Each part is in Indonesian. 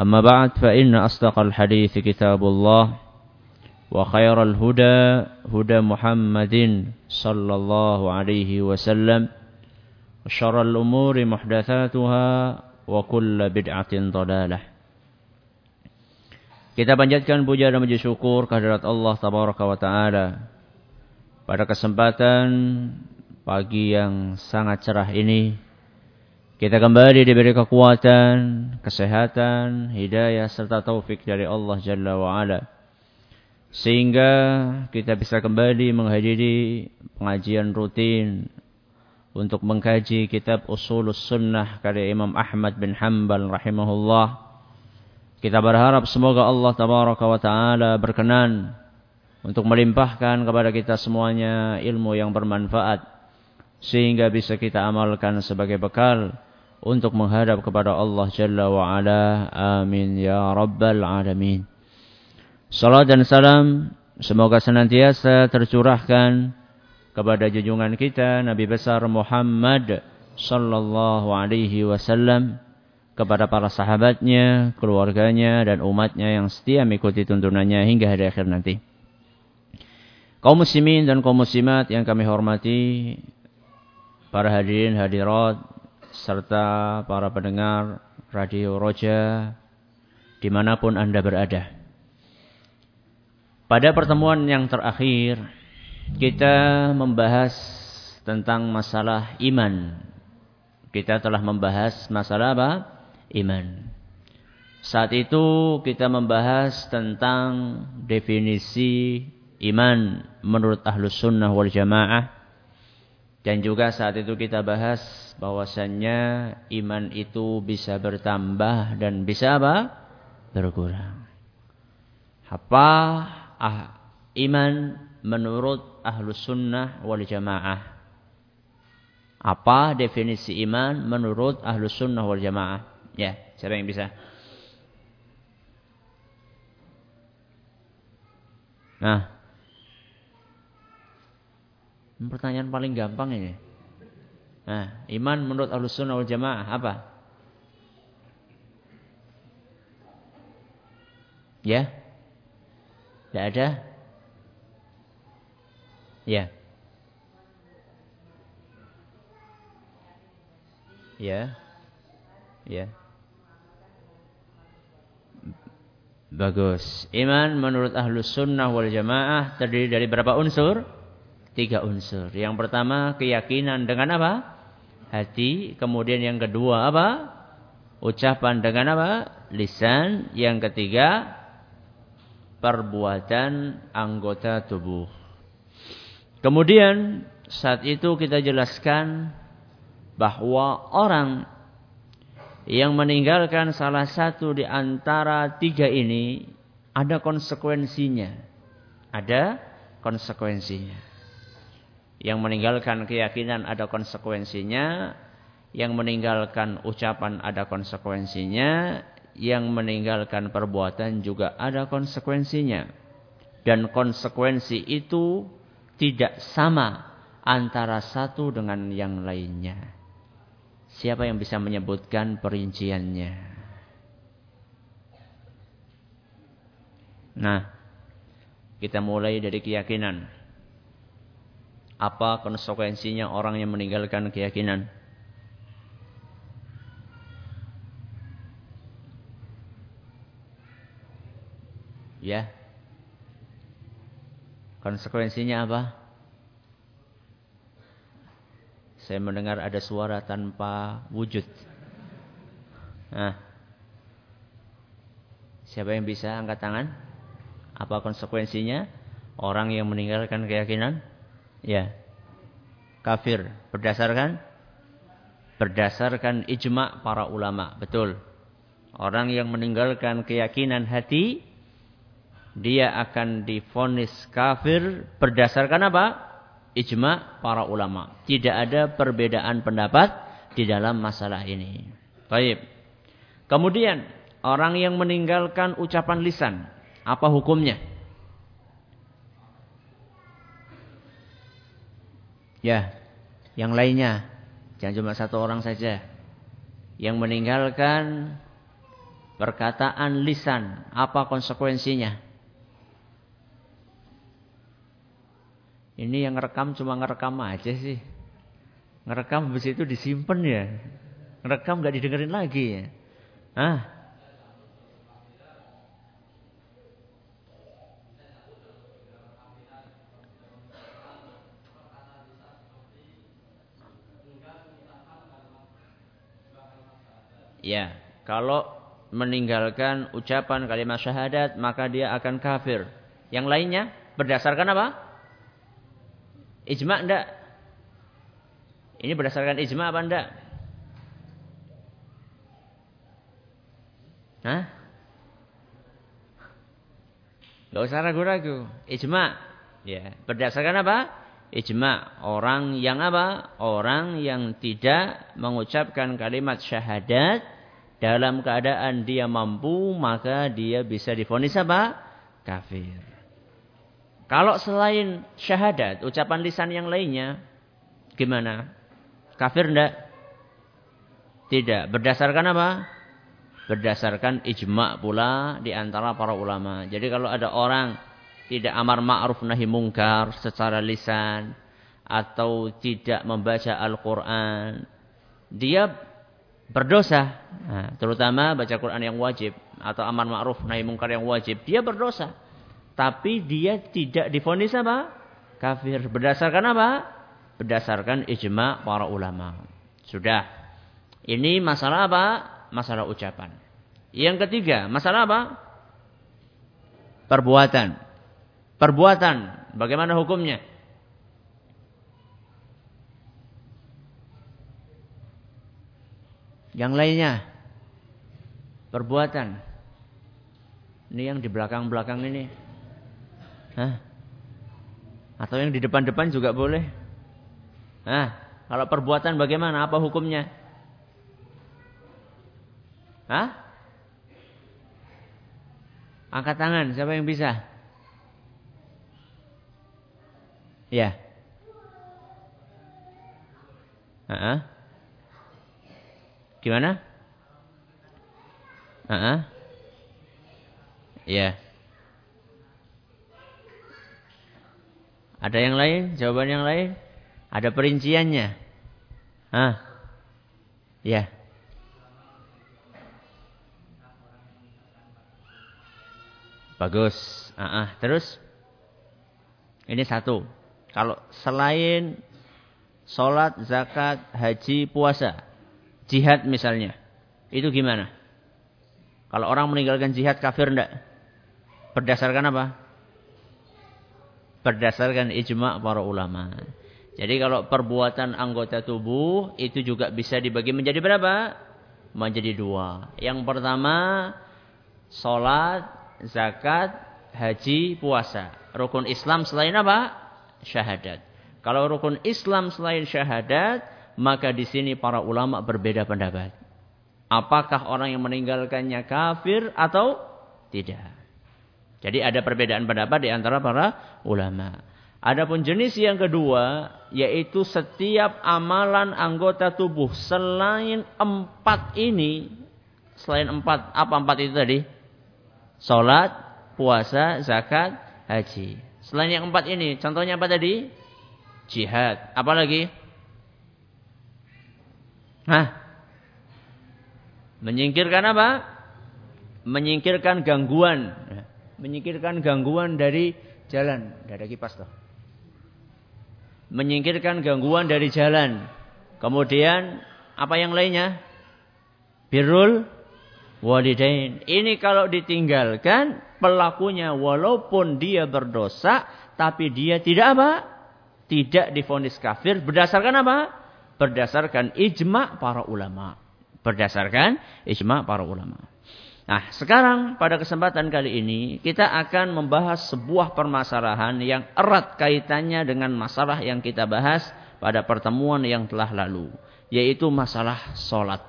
أما بعد فإن أصدق الحديث كتاب الله وخير الهدى هدى محمد صلى الله عليه وسلم وشر الأمور محدثاتها وكل بدعة ضلالة Kita panjatkan puja dan puji syukur kehadirat Allah Tabaraka wa Ta'ala Pada kesempatan pagi yang sangat cerah ini kita kembali diberi kekuatan, kesehatan, hidayah serta taufik dari Allah Jalla wa Ala. Sehingga kita bisa kembali menghadiri pengajian rutin untuk mengkaji kitab Usulus Sunnah karya Imam Ahmad bin Hanbal rahimahullah. Kita berharap semoga Allah tabaraka wa taala berkenan untuk melimpahkan kepada kita semuanya ilmu yang bermanfaat sehingga bisa kita amalkan sebagai bekal untuk menghadap kepada Allah Jalla wa Ala. Amin ya rabbal alamin. Salam dan salam semoga senantiasa tercurahkan kepada junjungan kita Nabi besar Muhammad sallallahu alaihi wasallam kepada para sahabatnya, keluarganya dan umatnya yang setia mengikuti tuntunannya hingga hari akhir nanti. Kaum muslimin dan kaum muslimat yang kami hormati, para hadirin hadirat serta para pendengar Radio Roja di mana pun Anda berada. Pada pertemuan yang terakhir, kita membahas tentang masalah iman. Kita telah membahas masalah apa? Iman. Saat itu kita membahas tentang definisi iman menurut ahlus sunnah wal jamaah dan juga saat itu kita bahas bahwasannya iman itu bisa bertambah dan bisa apa? Berkurang. Apa ah, iman menurut ahlu sunnah wal jamaah? Apa definisi iman menurut ahlu sunnah wal jamaah? Ya, siapa yang bisa? Nah, Pertanyaan paling gampang ini. Nah, iman menurut Ahlus Sunnah wal Jamaah apa? Ya? Tidak ada? Ya. Ya. Ya. Bagus. Iman menurut Ahlus Sunnah wal Jamaah terdiri dari berapa unsur? Tiga unsur. Yang pertama keyakinan dengan apa? Hati. Kemudian yang kedua apa? Ucapan dengan apa? Lisan. Yang ketiga perbuatan anggota tubuh. Kemudian saat itu kita jelaskan bahwa orang yang meninggalkan salah satu di antara tiga ini ada konsekuensinya. Ada konsekuensinya. Yang meninggalkan keyakinan ada konsekuensinya. Yang meninggalkan ucapan ada konsekuensinya. Yang meninggalkan perbuatan juga ada konsekuensinya. dan konsekuensi itu tidak sama antara satu dengan yang lainnya. Siapa yang bisa menyebutkan perinciannya? Nah, kita mulai dari keyakinan. Apa konsekuensinya orang yang meninggalkan keyakinan? Ya, Konsekuensinya apa? Saya mendengar ada suara tanpa wujud. Nah. Siapa yang bisa angkat tangan? Apa konsekuensinya? Orang yang meninggalkan keyakinan? Ya. Kafir. Berdasarkan? Berdasarkan ijma para ulama. Betul. Orang yang meninggalkan keyakinan hati dia akan difonis kafir berdasarkan apa? Ijma para ulama. Tidak ada perbedaan pendapat di dalam masalah ini. Baik. Kemudian orang yang meninggalkan ucapan lisan, apa hukumnya? Ya, yang lainnya. Jangan cuma satu orang saja. Yang meninggalkan perkataan lisan, apa konsekuensinya? Ini yang ngerekam cuma ngerekam aja sih. Ngerekam habis itu disimpan ya. Ngerekam nggak didengerin lagi ya. Ah. Ya, kalau meninggalkan ucapan kalimat syahadat maka dia akan kafir. Yang lainnya berdasarkan apa? Ijma enggak? Ini berdasarkan ijma apa enggak? Hah? Gak usah ragu-ragu. Ijma. Ya, berdasarkan apa? Ijma. Orang yang apa? Orang yang tidak mengucapkan kalimat syahadat dalam keadaan dia mampu, maka dia bisa difonis apa? Kafir. Kalau selain syahadat, ucapan lisan yang lainnya, gimana? Kafir enggak? Tidak. Berdasarkan apa? Berdasarkan ijma pula di antara para ulama. Jadi kalau ada orang tidak amar ma'ruf nahi mungkar secara lisan atau tidak membaca Al-Qur'an, dia berdosa. Nah, terutama baca Quran yang wajib atau amar ma'ruf nahi mungkar yang wajib, dia berdosa. Tapi dia tidak difonis apa? Kafir. Berdasarkan apa? Berdasarkan ijma para ulama. Sudah. Ini masalah apa? Masalah ucapan. Yang ketiga, masalah apa? Perbuatan. Perbuatan. Bagaimana hukumnya? Yang lainnya. Perbuatan. Ini yang di belakang-belakang ini. Hah? Atau yang di depan-depan juga boleh. Nah, kalau perbuatan bagaimana? Apa hukumnya? Hah? Angkat tangan, siapa yang bisa? Ya. -uh. Gimana? -uh. Ya. Ada yang lain? Jawaban yang lain? Ada perinciannya? Hah? Ya. Bagus. Ah, ah. Terus? Ini satu. Kalau selain sholat, zakat, haji, puasa, jihad misalnya, itu gimana? Kalau orang meninggalkan jihad kafir enggak? Berdasarkan apa? berdasarkan ijma para ulama. Jadi kalau perbuatan anggota tubuh itu juga bisa dibagi menjadi berapa? Menjadi dua. Yang pertama sholat, zakat, haji, puasa. Rukun Islam selain apa? Syahadat. Kalau rukun Islam selain syahadat, maka di sini para ulama berbeda pendapat. Apakah orang yang meninggalkannya kafir atau tidak? Jadi ada perbedaan pendapat di antara para ulama. Adapun jenis yang kedua yaitu setiap amalan anggota tubuh selain empat ini, selain empat apa empat itu tadi? Salat, puasa, zakat, haji. Selain yang empat ini, contohnya apa tadi? Jihad. Apa lagi? Hah? Menyingkirkan apa? Menyingkirkan gangguan. Menyingkirkan gangguan dari jalan. Ada kipas toh. Menyingkirkan gangguan dari jalan. Kemudian apa yang lainnya? Birrul walidain. Ini kalau ditinggalkan pelakunya walaupun dia berdosa tapi dia tidak apa? Tidak difonis kafir berdasarkan apa? Berdasarkan ijma para ulama. Berdasarkan ijma para ulama. Nah, sekarang pada kesempatan kali ini kita akan membahas sebuah permasalahan yang erat kaitannya dengan masalah yang kita bahas pada pertemuan yang telah lalu, yaitu masalah solat.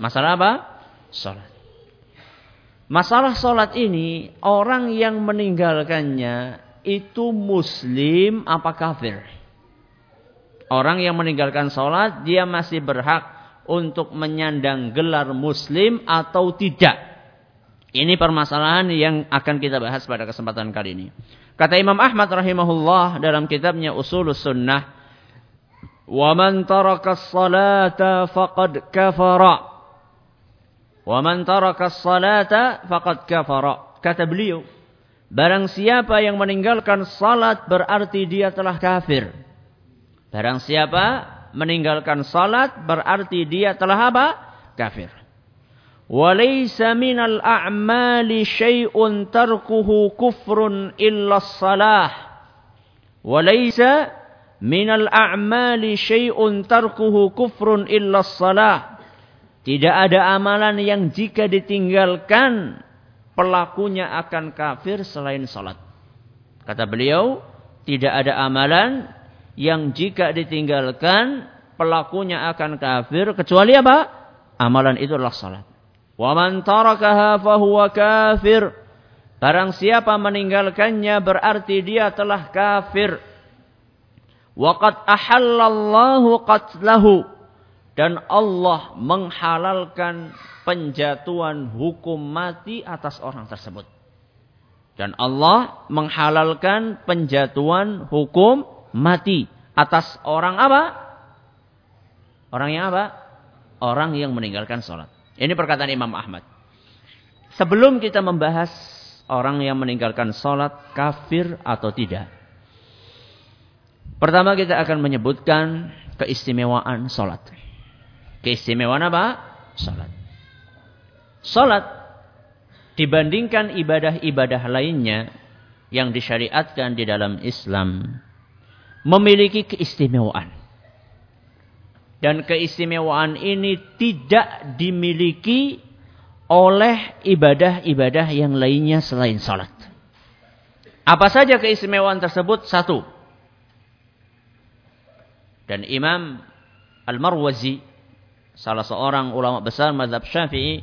Masalah apa? Solat. Masalah solat ini orang yang meninggalkannya itu muslim apa kafir? Orang yang meninggalkan solat dia masih berhak untuk menyandang gelar muslim atau tidak. Ini permasalahan yang akan kita bahas pada kesempatan kali ini. Kata Imam Ahmad rahimahullah dalam kitabnya Usulus Sunnah, "Wa man taraka as-salata faqad kafara." Wa man taraka as-salata faqad kafara. Kata beliau, barang siapa yang meninggalkan salat berarti dia telah kafir. Barang siapa meninggalkan salat berarti dia telah apa? Kafir. Walaysa minal a'mali syai'un tarkuhu kufrun illa salah. Walaysa minal a'mali syai'un tarkuhu kufrun illa salah. Tidak ada amalan yang jika ditinggalkan pelakunya akan kafir selain salat. Kata beliau, tidak ada amalan yang jika ditinggalkan pelakunya akan kafir kecuali apa? Amalan itu adalah salat. Wa man tarakaha fahuwa kafir. Barang siapa meninggalkannya berarti dia telah kafir. Wa qad ahallallahu qatlahu dan Allah menghalalkan penjatuhan hukum mati atas orang tersebut. Dan Allah menghalalkan penjatuhan hukum mati atas orang apa? Orang yang apa? Orang yang meninggalkan sholat. Ini perkataan Imam Ahmad. Sebelum kita membahas orang yang meninggalkan sholat kafir atau tidak. Pertama kita akan menyebutkan keistimewaan sholat. Keistimewaan apa? Sholat. Sholat dibandingkan ibadah-ibadah lainnya yang disyariatkan di dalam Islam memiliki keistimewaan. Dan keistimewaan ini tidak dimiliki oleh ibadah-ibadah yang lainnya selain salat. Apa saja keistimewaan tersebut? Satu. Dan Imam Al-Marwazi, salah seorang ulama besar mazhab syafi'i,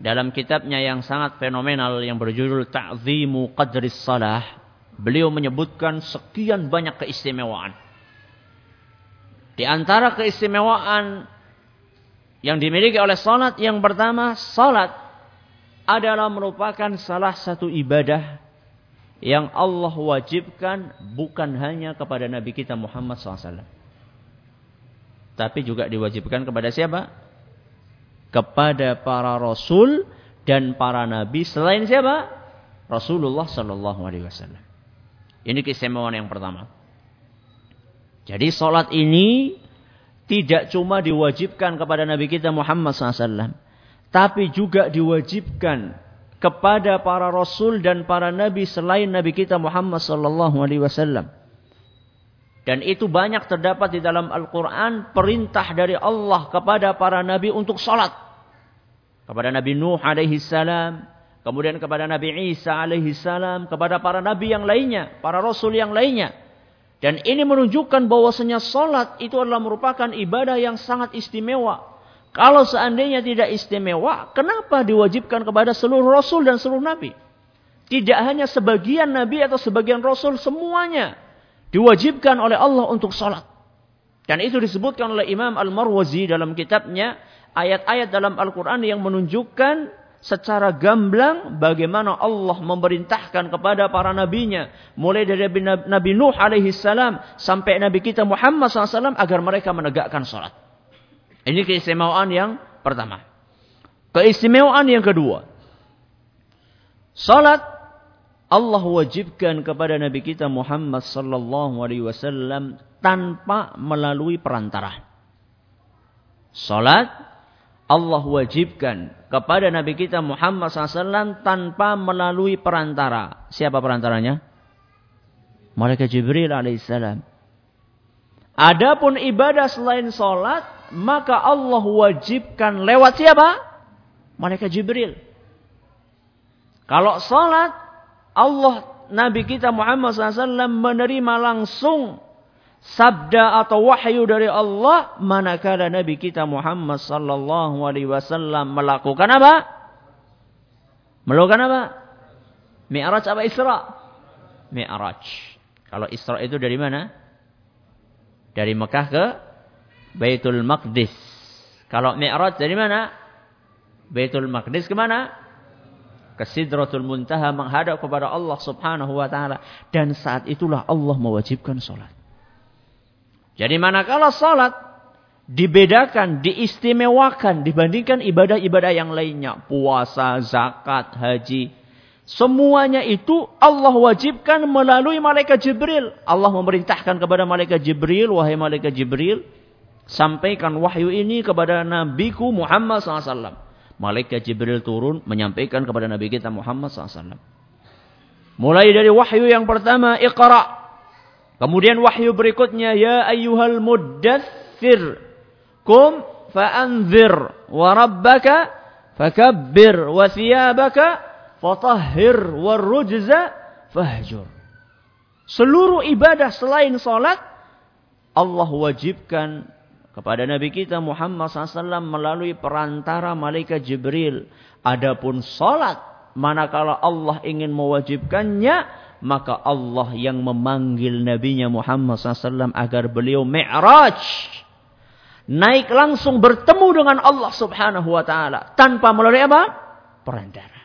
dalam kitabnya yang sangat fenomenal yang berjudul Ta'zimu Qadris Salah, Beliau menyebutkan sekian banyak keistimewaan. Di antara keistimewaan yang dimiliki oleh salat yang pertama, salat adalah merupakan salah satu ibadah yang Allah wajibkan bukan hanya kepada Nabi kita Muhammad SAW. Tapi juga diwajibkan kepada siapa? Kepada para rasul dan para nabi selain siapa? Rasulullah Sallallahu Alaihi Wasallam. Ini keistimewaan yang pertama. Jadi sholat ini tidak cuma diwajibkan kepada Nabi kita Muhammad SAW. Tapi juga diwajibkan kepada para rasul dan para nabi selain Nabi kita Muhammad SAW. Dan itu banyak terdapat di dalam Al-Quran perintah dari Allah kepada para nabi untuk sholat. Kepada Nabi Nuh alaihi salam, Kemudian kepada Nabi Isa alaihi salam, kepada para nabi yang lainnya, para rasul yang lainnya. Dan ini menunjukkan bahwasanya salat itu adalah merupakan ibadah yang sangat istimewa. Kalau seandainya tidak istimewa, kenapa diwajibkan kepada seluruh rasul dan seluruh nabi? Tidak hanya sebagian nabi atau sebagian rasul, semuanya diwajibkan oleh Allah untuk sholat. Dan itu disebutkan oleh Imam Al-Marwazi dalam kitabnya ayat-ayat dalam Al-Quran yang menunjukkan secara gamblang bagaimana Allah memerintahkan kepada para nabinya mulai dari Nabi Nuh alaihi salam sampai Nabi kita Muhammad SAW agar mereka menegakkan sholat. Ini keistimewaan yang pertama. Keistimewaan yang kedua. Salat Allah wajibkan kepada Nabi kita Muhammad sallallahu alaihi wasallam tanpa melalui perantara. Salat Allah wajibkan kepada Nabi kita Muhammad SAW tanpa melalui perantara. Siapa perantaranya? Malaikat Jibril alaihissalam. Adapun ibadah selain salat, maka Allah wajibkan lewat siapa? Malaikat Jibril. Kalau salat, Allah Nabi kita Muhammad SAW menerima langsung sabda atau wahyu dari Allah manakala Nabi kita Muhammad sallallahu alaihi wasallam melakukan apa? Melakukan apa? Mi'raj apa Isra? Mi'raj. Kalau Isra itu dari mana? Dari Mekah ke Baitul Maqdis. Kalau Mi'raj dari mana? Baitul Maqdis ke mana? ke Sidratul Muntaha menghadap kepada Allah Subhanahu wa taala dan saat itulah Allah mewajibkan salat. Jadi manakala salat dibedakan, diistimewakan dibandingkan ibadah-ibadah yang lainnya, puasa, zakat, haji, semuanya itu Allah wajibkan melalui malaikat Jibril. Allah memerintahkan kepada malaikat Jibril, wahai malaikat Jibril, sampaikan wahyu ini kepada nabiku Muhammad SAW. Malaikat Jibril turun menyampaikan kepada Nabi kita Muhammad SAW. Mulai dari wahyu yang pertama, Iqra. Kemudian wahyu berikutnya, Ya ayyuhal muddathir. Kum fa'anzir. Wa rabbaka fakabbir. Wa thiyabaka fatahhir. Wa rujza fahjur. Seluruh ibadah selain salat, Allah wajibkan kepada Nabi kita Muhammad SAW melalui perantara malaikat Jibril. Adapun salat, manakala Allah ingin mewajibkannya, maka Allah yang memanggil Nabinya Muhammad SAW agar beliau mi'raj. Naik langsung bertemu dengan Allah subhanahu wa ta'ala. Tanpa melalui apa? Perantara.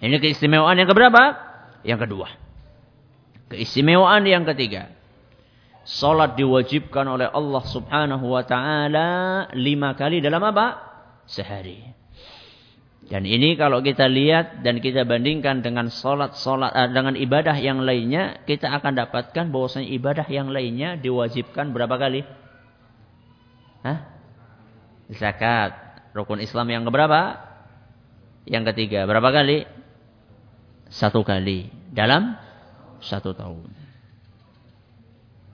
Ini keistimewaan yang keberapa? Yang kedua. Keistimewaan yang ketiga. Salat diwajibkan oleh Allah subhanahu wa ta'ala lima kali dalam apa? Sehari. Dan ini kalau kita lihat dan kita bandingkan dengan salat-salat eh, dengan ibadah yang lainnya, kita akan dapatkan bahwasanya ibadah yang lainnya diwajibkan berapa kali? Hah? Zakat, rukun Islam yang keberapa? Yang ketiga, berapa kali? Satu kali dalam satu tahun.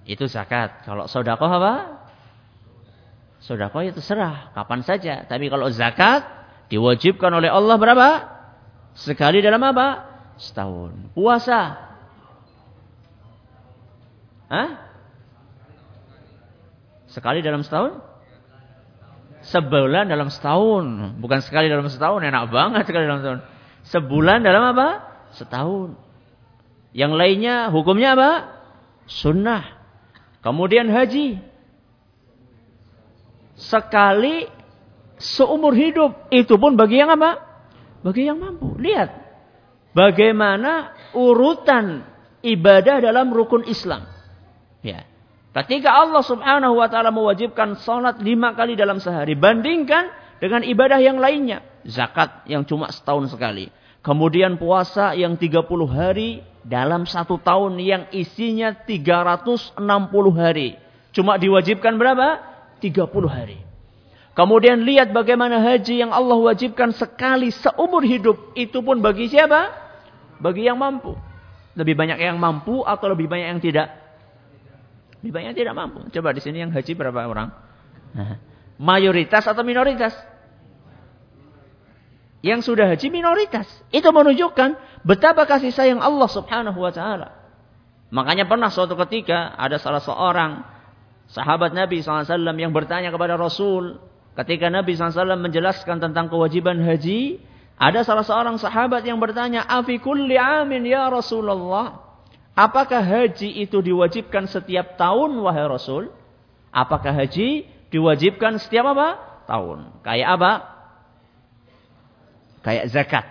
Itu zakat. Kalau sodakoh apa? Sodakoh itu serah. Kapan saja. Tapi kalau zakat diwajibkan oleh Allah berapa? Sekali dalam apa? Setahun. Puasa. Hah? Sekali dalam setahun? Sebulan dalam setahun. Bukan sekali dalam setahun. Enak banget sekali dalam setahun. Sebulan dalam apa? Setahun. Yang lainnya hukumnya apa? Sunnah. Kemudian haji. Sekali seumur hidup. Itu pun bagi yang apa? Bagi yang mampu. Lihat. Bagaimana urutan ibadah dalam rukun Islam. Ya. Ketika Allah subhanahu wa ta'ala mewajibkan salat lima kali dalam sehari. Bandingkan dengan ibadah yang lainnya. Zakat yang cuma setahun sekali. Kemudian puasa yang 30 hari dalam satu tahun yang isinya 360 hari. Cuma diwajibkan berapa? 30 hari. Kemudian lihat bagaimana haji yang Allah wajibkan sekali seumur hidup. Itu pun bagi siapa? Bagi yang mampu. Lebih banyak yang mampu atau lebih banyak yang tidak? Lebih banyak yang tidak mampu. Coba di sini yang haji berapa orang? Mayoritas atau minoritas? yang sudah haji minoritas. Itu menunjukkan betapa kasih sayang Allah subhanahu wa ta'ala. Makanya pernah suatu ketika ada salah seorang sahabat Nabi SAW yang bertanya kepada Rasul. Ketika Nabi SAW menjelaskan tentang kewajiban haji. Ada salah seorang sahabat yang bertanya, "Afi kulli amin ya Rasulullah?" Apakah haji itu diwajibkan setiap tahun wahai Rasul? Apakah haji diwajibkan setiap apa? Tahun. Kayak apa? Kayak zakat.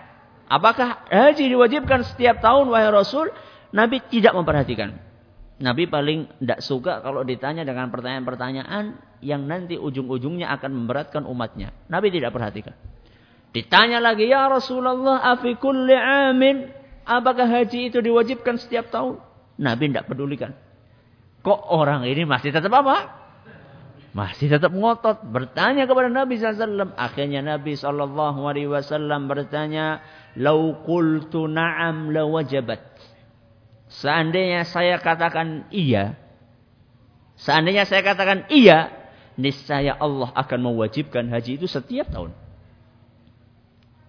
Apakah haji diwajibkan setiap tahun wahai Rasul? Nabi tidak memperhatikan. Nabi paling tidak suka kalau ditanya dengan pertanyaan-pertanyaan yang nanti ujung-ujungnya akan memberatkan umatnya. Nabi tidak perhatikan. Ditanya lagi, ya Rasulullah, afi kulli amin. Apakah haji itu diwajibkan setiap tahun? Nabi tidak pedulikan. Kok orang ini masih tetap apa? Masih tetap ngotot bertanya kepada Nabi SAW. Akhirnya Nabi SAW bertanya, Lau qultu na'am la wajabat. Seandainya saya katakan iya, seandainya saya katakan iya, niscaya Allah akan mewajibkan haji itu setiap tahun.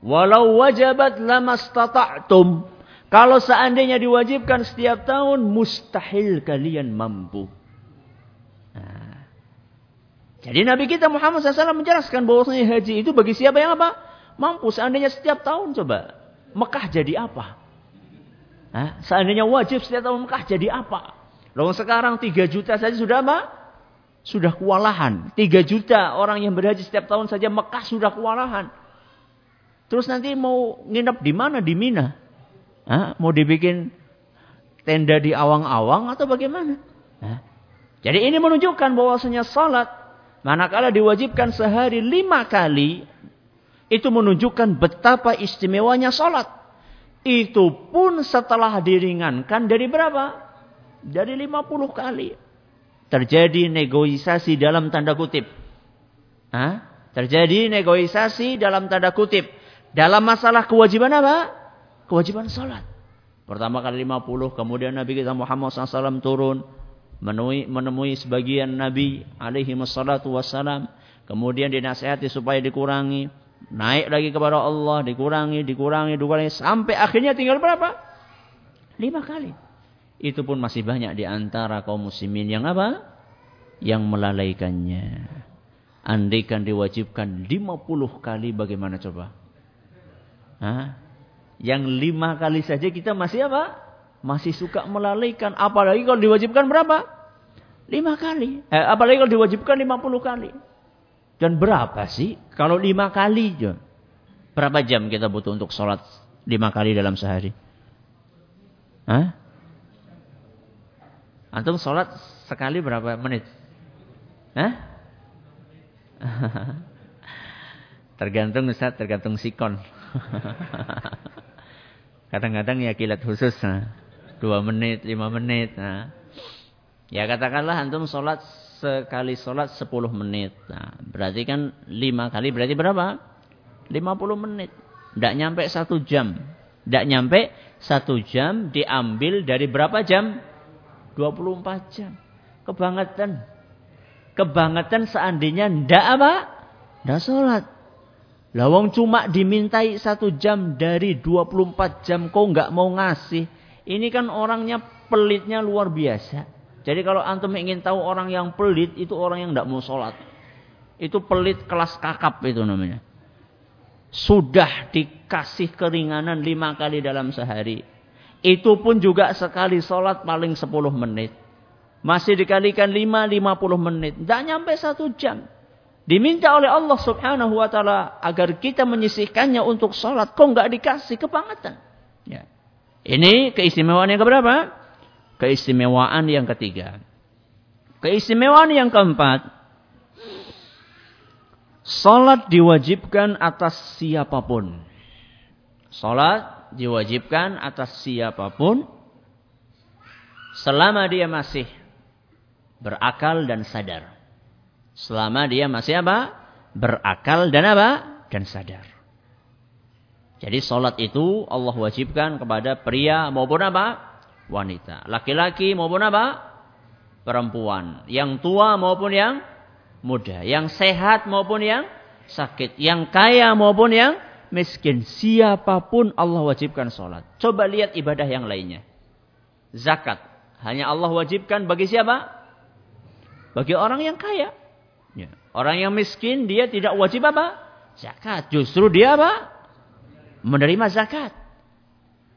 Walau wajabat lamastata'tum. Kalau seandainya diwajibkan setiap tahun, mustahil kalian mampu. Nah. Jadi Nabi kita Muhammad SAW menjelaskan bahwasanya haji itu bagi siapa yang apa? Mampu. Seandainya setiap tahun coba. Mekah jadi apa? Hah? Seandainya wajib setiap tahun Mekah jadi apa? Lalu sekarang 3 juta saja sudah apa? Sudah kewalahan. 3 juta orang yang berhaji setiap tahun saja Mekah sudah kewalahan. Terus nanti mau nginep di mana? Di Mina. Hah? Mau dibikin tenda di awang-awang atau bagaimana? Hah? Jadi ini menunjukkan bahwasanya salat manakala diwajibkan sehari lima kali itu menunjukkan betapa istimewanya salat. Itu pun setelah diringankan dari berapa? Dari 50 kali. Terjadi negosiasi dalam tanda kutip. Hah? Terjadi negosiasi dalam tanda kutip. Dalam masalah kewajiban apa? Kewajiban sholat. Pertama kali 50, kemudian Nabi kita Muhammad SAW turun. Menemui, menemui sebagian Nabi alaihi wassalam. Kemudian dinasihati supaya dikurangi. Naik lagi kepada Allah, dikurangi, dikurangi, dikurangi. Sampai akhirnya tinggal berapa? Lima kali. Itu pun masih banyak di antara kaum muslimin yang apa? Yang melalaikannya. Andaikan diwajibkan lima puluh kali bagaimana coba? Hah? Yang lima kali saja kita masih apa? Masih suka melalaikan. Apalagi kalau diwajibkan berapa? Lima kali. Eh, apalagi kalau diwajibkan lima puluh kali. Dan berapa sih? Kalau lima kali, berapa jam kita butuh untuk sholat lima kali dalam sehari? Hah? Antum sholat sekali berapa menit? Hah? tergantung Ustaz, tergantung sikon. Kadang-kadang ya kilat khusus. Nah. Dua menit, lima menit. Nah. Ya katakanlah antum sholat sekali sholat 10 menit. Nah, berarti kan 5 kali berarti berapa? 50 menit. Tidak nyampe satu jam. Tidak nyampe satu jam diambil dari berapa jam? 24 jam. Kebangetan. Kebangetan seandainya tidak apa? Tidak sholat. Lawang cuma dimintai satu jam dari 24 jam kok nggak mau ngasih. Ini kan orangnya pelitnya luar biasa. Jadi kalau antum ingin tahu orang yang pelit itu orang yang tidak mau sholat. Itu pelit kelas kakap itu namanya. Sudah dikasih keringanan lima kali dalam sehari. Itu pun juga sekali sholat paling sepuluh menit. Masih dikalikan lima, lima puluh menit. Tidak nyampe satu jam. Diminta oleh Allah subhanahu wa ta'ala agar kita menyisihkannya untuk sholat. Kok nggak dikasih kebangetan. Ya. Ini keistimewaan yang keberapa? Keistimewaan yang ketiga. Keistimewaan yang keempat. Salat diwajibkan atas siapa pun. Salat diwajibkan atas siapa pun. Selama dia masih berakal dan sadar. Selama dia masih apa? Berakal dan apa? Dan sadar. Jadi salat itu Allah wajibkan kepada pria maupun apa? Wanita. Laki-laki maupun apa? Perempuan. Yang tua maupun yang muda. Yang sehat maupun yang sakit. Yang kaya maupun yang miskin. Siapa pun Allah wajibkan sholat. Coba lihat ibadah yang lainnya. Zakat. Hanya Allah wajibkan bagi siapa? Bagi orang yang kaya. Ya. Orang yang miskin dia tidak wajib apa? Zakat. Justru dia apa? menerima zakat.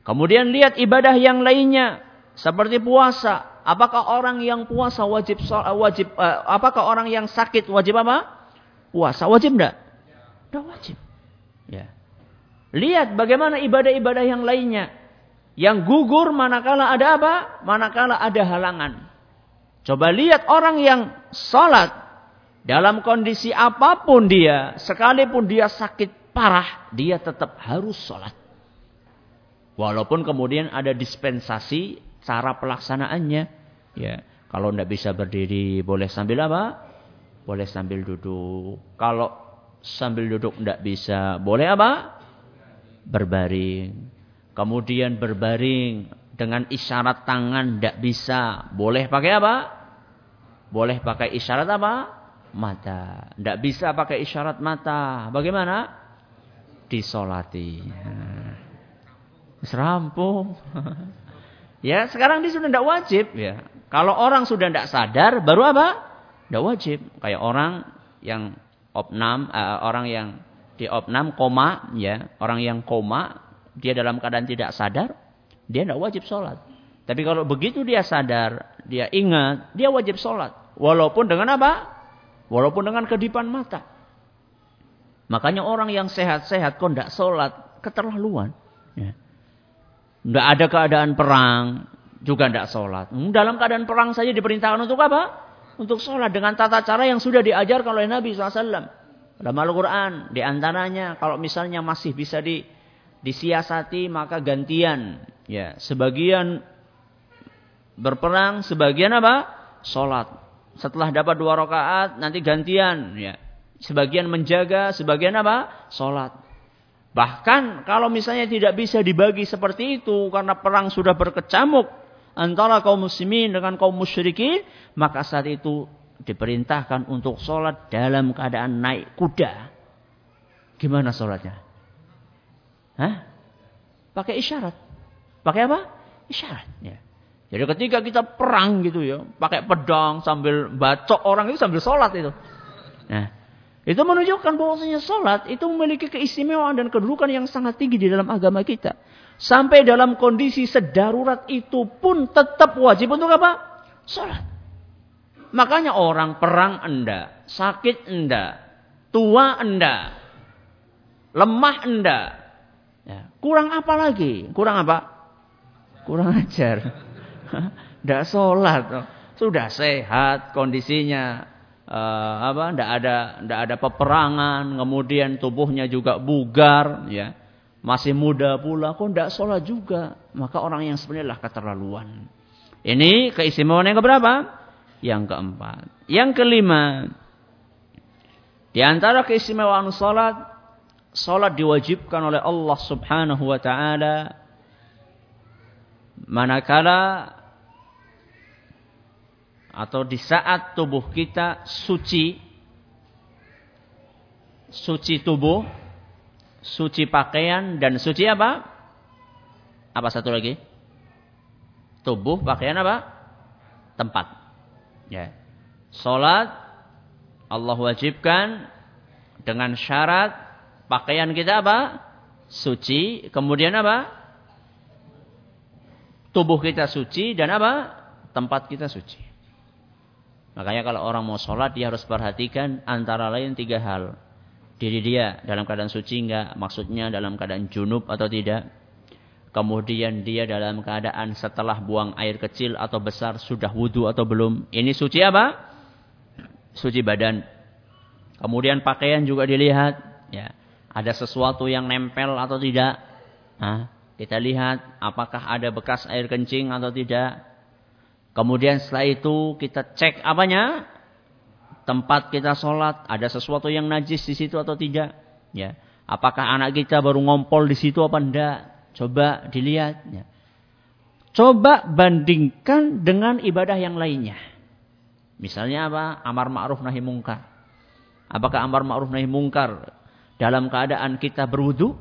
Kemudian lihat ibadah yang lainnya seperti puasa. Apakah orang yang puasa wajib wajib uh, apakah orang yang sakit wajib apa? Puasa wajib enggak? Enggak wajib. Ya. Lihat bagaimana ibadah-ibadah yang lainnya. Yang gugur manakala ada apa? Manakala ada halangan. Coba lihat orang yang sholat dalam kondisi apa pun dia, sekalipun dia sakit parah, dia tetap harus sholat. Walaupun kemudian ada dispensasi cara pelaksanaannya. Ya, kalau tidak bisa berdiri boleh sambil apa? Boleh sambil duduk. Kalau sambil duduk tidak bisa, boleh apa? Berbaring. Kemudian berbaring dengan isyarat tangan tidak bisa, boleh pakai apa? Boleh pakai isyarat apa? Mata. Tidak bisa pakai isyarat mata. Bagaimana? Disolati. Serampung. ya, sekarang dia sudah tidak wajib ya. Kalau orang sudah tidak sadar, baru apa? Tidak wajib. Kayak orang yang opnam, uh, orang yang di opnam koma, ya, orang yang koma, dia dalam keadaan tidak sadar, dia tidak wajib sholat. Tapi kalau begitu dia sadar, dia ingat, dia wajib sholat. Walaupun dengan apa? Walaupun dengan kedipan mata. Makanya orang yang sehat-sehat kok tidak sholat, keterlaluan. Ya. Tidak ada keadaan perang, juga tidak sholat. Hmm, dalam keadaan perang saja diperintahkan untuk apa? Untuk sholat dengan tata cara yang sudah diajarkan oleh Nabi SAW. Dalam Al-Quran, di antaranya kalau misalnya masih bisa di, disiasati maka gantian. Ya, sebagian berperang, sebagian apa? Sholat. Setelah dapat dua rakaat, nanti gantian. Ya, sebagian menjaga, sebagian apa? Sholat. Bahkan kalau misalnya tidak bisa dibagi seperti itu karena perang sudah berkecamuk antara kaum muslimin dengan kaum musyrikin, maka saat itu diperintahkan untuk sholat dalam keadaan naik kuda. Gimana sholatnya? Hah? Pakai isyarat. Pakai apa? Isyarat. Ya. Jadi ketika kita perang gitu ya, pakai pedang sambil bacok orang itu sambil sholat itu. Nah, itu menunjukkan bahwasanya sholat itu memiliki keistimewaan dan kedudukan yang sangat tinggi di dalam agama kita. Sampai dalam kondisi sedarurat itu pun tetap wajib untuk apa? Sholat. Makanya orang perang enda, sakit enda, tua enda, lemah enda. Ya, kurang apa lagi? Kurang apa? Kurang ajar. Tidak sholat. Sudah sehat kondisinya uh, apa ndak ada ndak ada peperangan, kemudian tubuhnya juga bugar ya. Masih muda pula kok ndak sholat juga. Maka orang yang sebenarnya keterlaluan. Ini keistimewaan yang keberapa? Yang keempat. Yang kelima, di antara keistimewaan salat, salat diwajibkan oleh Allah Subhanahu wa taala manakala atau di saat tubuh kita suci suci tubuh suci pakaian dan suci apa? Apa satu lagi? Tubuh pakaian apa? Tempat. Ya. Salat Allah wajibkan dengan syarat pakaian kita apa? Suci. Kemudian apa? Tubuh kita suci dan apa? Tempat kita suci Makanya kalau orang mau sholat dia harus perhatikan antara lain tiga hal. Diri dia dalam keadaan suci enggak, maksudnya dalam keadaan junub atau tidak. Kemudian dia dalam keadaan setelah buang air kecil atau besar sudah wudhu atau belum. Ini suci apa? Suci badan. Kemudian pakaian juga dilihat. Ya, ada sesuatu yang nempel atau tidak. Nah, kita lihat apakah ada bekas air kencing atau tidak. Kemudian setelah itu kita cek apanya? Tempat kita sholat, ada sesuatu yang najis di situ atau tidak? Ya. Apakah anak kita baru ngompol di situ apa enggak? Coba dilihat. Ya. Coba bandingkan dengan ibadah yang lainnya. Misalnya apa? Amar ma'ruf nahi mungkar. Apakah amar ma'ruf nahi mungkar dalam keadaan kita berwudu?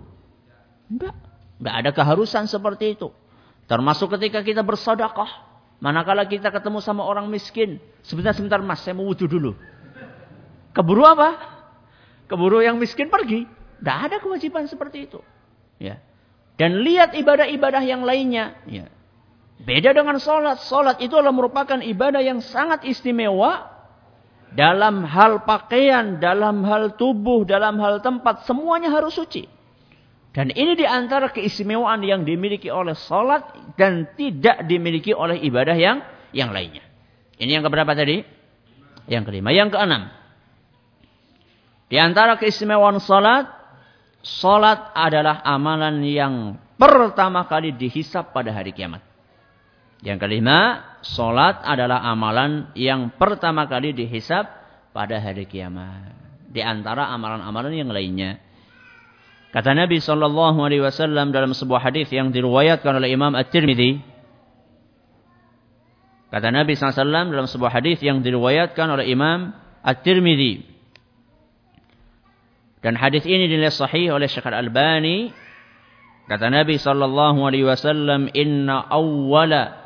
Enggak. Enggak ada keharusan seperti itu. Termasuk ketika kita bersedekah. Manakala kita ketemu sama orang miskin, sebentar-sebentar mas, saya mau wudhu dulu. Keburu apa? Keburu yang miskin pergi. Tidak ada kewajiban seperti itu. Ya. Dan lihat ibadah-ibadah yang lainnya. Ya. Beda dengan sholat. Sholat itu adalah merupakan ibadah yang sangat istimewa. Dalam hal pakaian, dalam hal tubuh, dalam hal tempat. Semuanya harus suci. Dan ini di antara keistimewaan yang dimiliki oleh sholat dan tidak dimiliki oleh ibadah yang yang lainnya. Ini yang keberapa tadi? Yang kelima. Yang keenam. Di antara keistimewaan sholat, sholat adalah amalan yang pertama kali dihisap pada hari kiamat. Yang kelima, sholat adalah amalan yang pertama kali dihisap pada hari kiamat. Di antara amalan-amalan yang lainnya. Kata Nabi sallallahu alaihi wasallam dalam sebuah hadis yang diriwayatkan oleh Imam At-Tirmidzi. Kata Nabi SAW dalam sebuah hadis yang diriwayatkan oleh Imam At-Tirmidzi. Dan hadis ini dinilai sahih oleh Syekh Al-Albani. Kata Nabi sallallahu alaihi wasallam, "Inna awwala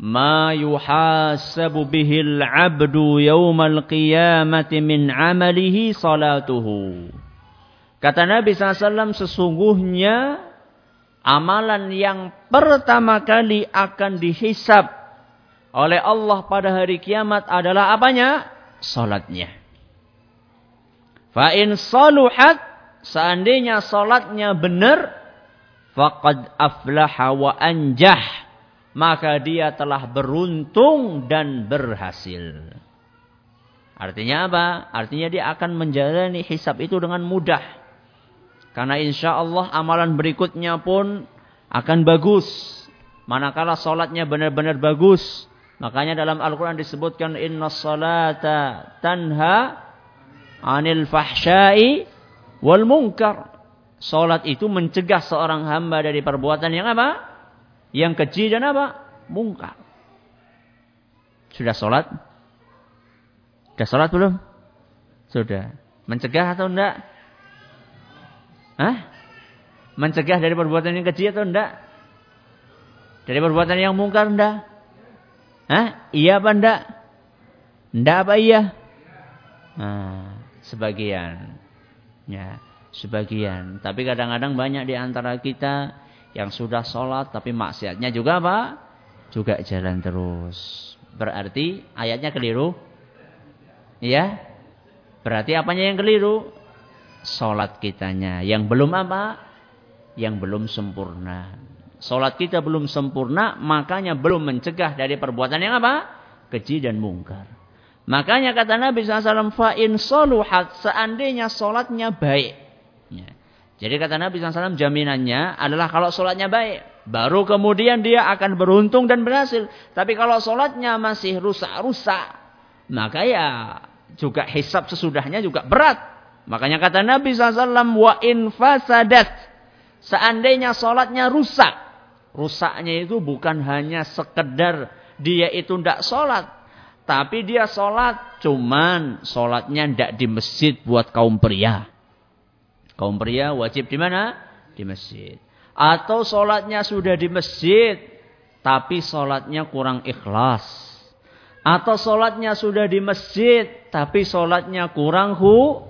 ma yuhasabu bihi al-'abdu yawmal qiyamati min 'amalihi salatuhu." Kata Nabi SAW, sesungguhnya amalan yang pertama kali akan dihisap oleh Allah pada hari kiamat adalah apanya? Salatnya. Fa in saluhat, seandainya salatnya benar, faqad aflaha wa anjah, maka dia telah beruntung dan berhasil. Artinya apa? Artinya dia akan menjalani hisap itu dengan mudah. Karena insya Allah amalan berikutnya pun akan bagus. Manakala solatnya benar-benar bagus. Makanya dalam Al-Quran disebutkan inna salata tanha anil fahsyai wal munkar. Solat itu mencegah seorang hamba dari perbuatan yang apa? Yang keji dan apa? Mungkar. Sudah solat? Sudah solat belum? Sudah. Mencegah atau enggak? Hah? Mencegah dari perbuatan yang kecil atau enggak? Dari perbuatan yang mungkar enggak? Hah? Iya apa enggak? Enggak apa iya? Nah, sebagian. Ya, sebagian. Tapi kadang-kadang banyak di antara kita yang sudah sholat tapi maksiatnya juga apa? Juga jalan terus. Berarti ayatnya keliru? Iya? Berarti apanya yang keliru? Solat kitanya. Yang belum apa? Yang belum sempurna. Solat kita belum sempurna, makanya belum mencegah dari perbuatan yang apa? Keji dan mungkar. Makanya kata Nabi SAW, fa'in soluhat, seandainya solatnya baik. Ya. Jadi kata Nabi SAW, jaminannya adalah kalau solatnya baik. Baru kemudian dia akan beruntung dan berhasil. Tapi kalau solatnya masih rusak-rusak, maka ya juga hisap sesudahnya juga berat. Makanya kata Nabi SAW, wa in fasadat. Seandainya sholatnya rusak. Rusaknya itu bukan hanya sekedar dia itu tidak sholat. Tapi dia sholat, cuman sholatnya tidak di masjid buat kaum pria. Kaum pria wajib di mana? Di masjid. Atau sholatnya sudah di masjid, tapi sholatnya kurang ikhlas. Atau sholatnya sudah di masjid, tapi sholatnya kurang hu,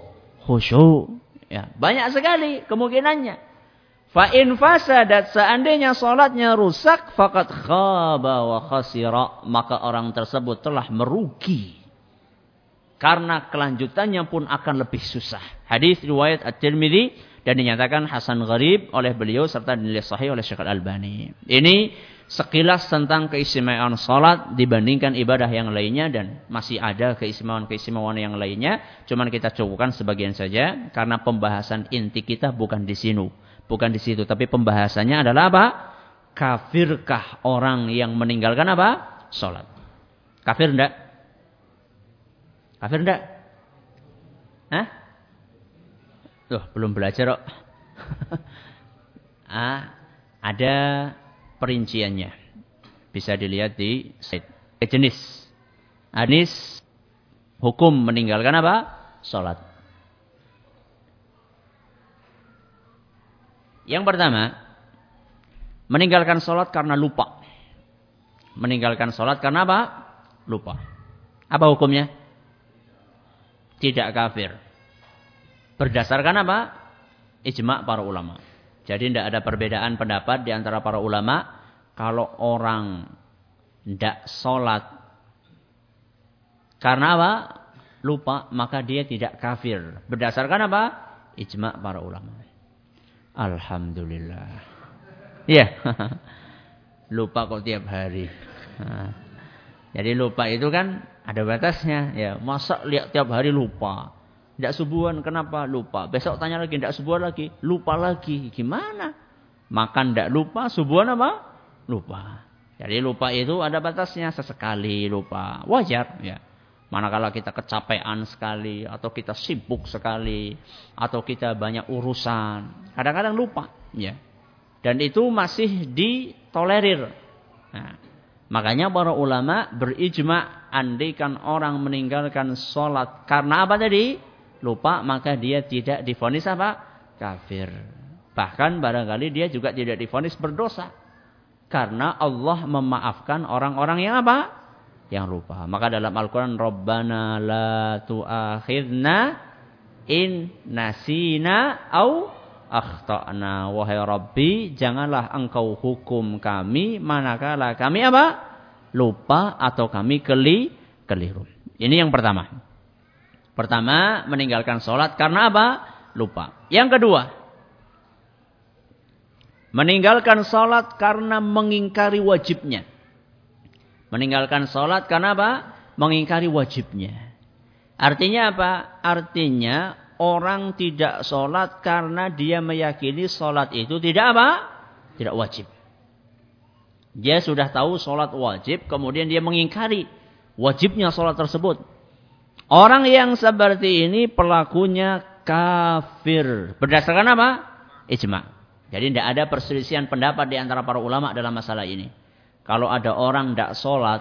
khusyuk. Ya, banyak sekali kemungkinannya. Fa in fasadat seandainya salatnya rusak faqad khaba wa khasira maka orang tersebut telah merugi. Karena kelanjutannya pun akan lebih susah. Hadis riwayat At-Tirmidzi dan dinyatakan hasan gharib oleh beliau serta dinilai sahih oleh Syekh Al-Albani. Ini sekilas tentang keistimewaan salat dibandingkan ibadah yang lainnya dan masih ada keistimewaan-keistimewaan yang lainnya. Cuman kita cukupkan sebagian saja karena pembahasan inti kita bukan di sini, bukan di situ, tapi pembahasannya adalah apa? Kafirkah orang yang meninggalkan apa? Salat. Kafir enggak? Kafir enggak? Hah? Tuh, belum belajar kok. ah, ada perinciannya. Bisa dilihat di site. Jenis. Anis hukum meninggalkan apa? Salat. Yang pertama, meninggalkan salat karena lupa. Meninggalkan salat karena apa? Lupa. Apa hukumnya? Tidak kafir. Berdasarkan apa? Ijma' para ulama. Jadi tidak ada perbedaan pendapat di antara para ulama. Kalau orang tidak sholat. Karena apa? Lupa, maka dia tidak kafir. Berdasarkan apa? Ijma para ulama. Alhamdulillah. Iya. Yeah. lupa kok tiap hari. Jadi lupa itu kan ada batasnya. Ya, masa lihat tiap hari lupa. Tidak subuhan, kenapa? Lupa. Besok tanya lagi, tidak subuhan lagi. Lupa lagi. Gimana? Makan tidak lupa, subuhan apa? Lupa. Jadi lupa itu ada batasnya. Sesekali lupa. Wajar. ya. Manakala kita kecapean sekali. Atau kita sibuk sekali. Atau kita banyak urusan. Kadang-kadang lupa. ya. Dan itu masih ditolerir. Nah, makanya para ulama berijma andaikan orang meninggalkan sholat. Karena apa tadi? Lupa maka dia tidak difonis apa? Kafir. Bahkan barangkali dia juga tidak difonis berdosa. Karena Allah memaafkan orang-orang yang apa? Yang lupa. Maka dalam Al-Quran, Rabbana la tu'akhidna in nasina au akhtana. Wahai Rabbi, janganlah engkau hukum kami manakala kami apa? Lupa atau kami keli keliru. Ini yang pertama. Pertama, meninggalkan sholat karena apa? Lupa. Yang kedua, meninggalkan sholat karena mengingkari wajibnya. Meninggalkan sholat karena apa? Mengingkari wajibnya. Artinya apa? Artinya orang tidak sholat karena dia meyakini sholat itu tidak apa? Tidak wajib. Dia sudah tahu sholat wajib, kemudian dia mengingkari wajibnya sholat tersebut. Orang yang seperti ini pelakunya kafir. Berdasarkan apa? Ijma. Jadi tidak ada perselisihan pendapat di antara para ulama dalam masalah ini. Kalau ada orang tidak sholat,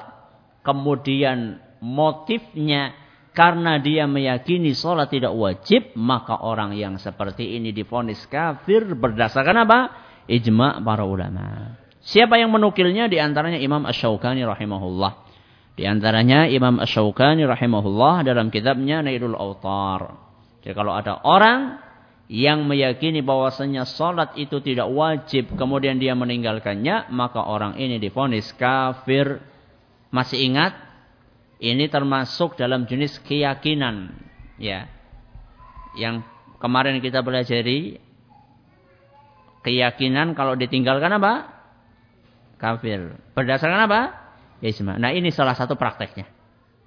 kemudian motifnya karena dia meyakini sholat tidak wajib, maka orang yang seperti ini difonis kafir berdasarkan apa? Ijma para ulama. Siapa yang menukilnya? Di antaranya Imam Ash-Shawqani rahimahullah. Di antaranya Imam Ash-Shawqani rahimahullah dalam kitabnya Nailul Autar. Jadi kalau ada orang yang meyakini bahwasanya salat itu tidak wajib kemudian dia meninggalkannya, maka orang ini difonis kafir. Masih ingat? Ini termasuk dalam jenis keyakinan, ya. Yang kemarin kita pelajari keyakinan kalau ditinggalkan apa? Kafir. Berdasarkan apa? Ijma. Nah ini salah satu prakteknya.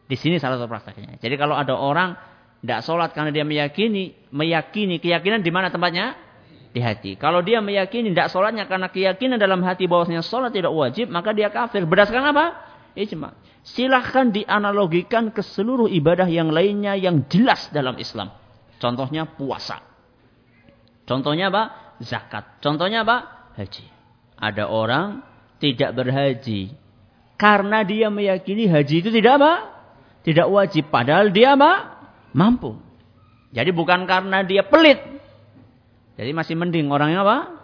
Di sini salah satu prakteknya. Jadi kalau ada orang tidak sholat karena dia meyakini, meyakini keyakinan di mana tempatnya? Di hati. Kalau dia meyakini tidak sholatnya karena keyakinan dalam hati bahwasanya sholat tidak wajib, maka dia kafir. Berdasarkan apa? Ijma. Silahkan dianalogikan ke seluruh ibadah yang lainnya yang jelas dalam Islam. Contohnya puasa. Contohnya apa? Zakat. Contohnya apa? Haji. Ada orang tidak berhaji karena dia meyakini haji itu tidak apa? Tidak wajib. Padahal dia apa? Mampu. Jadi bukan karena dia pelit. Jadi masih mending orang yang apa?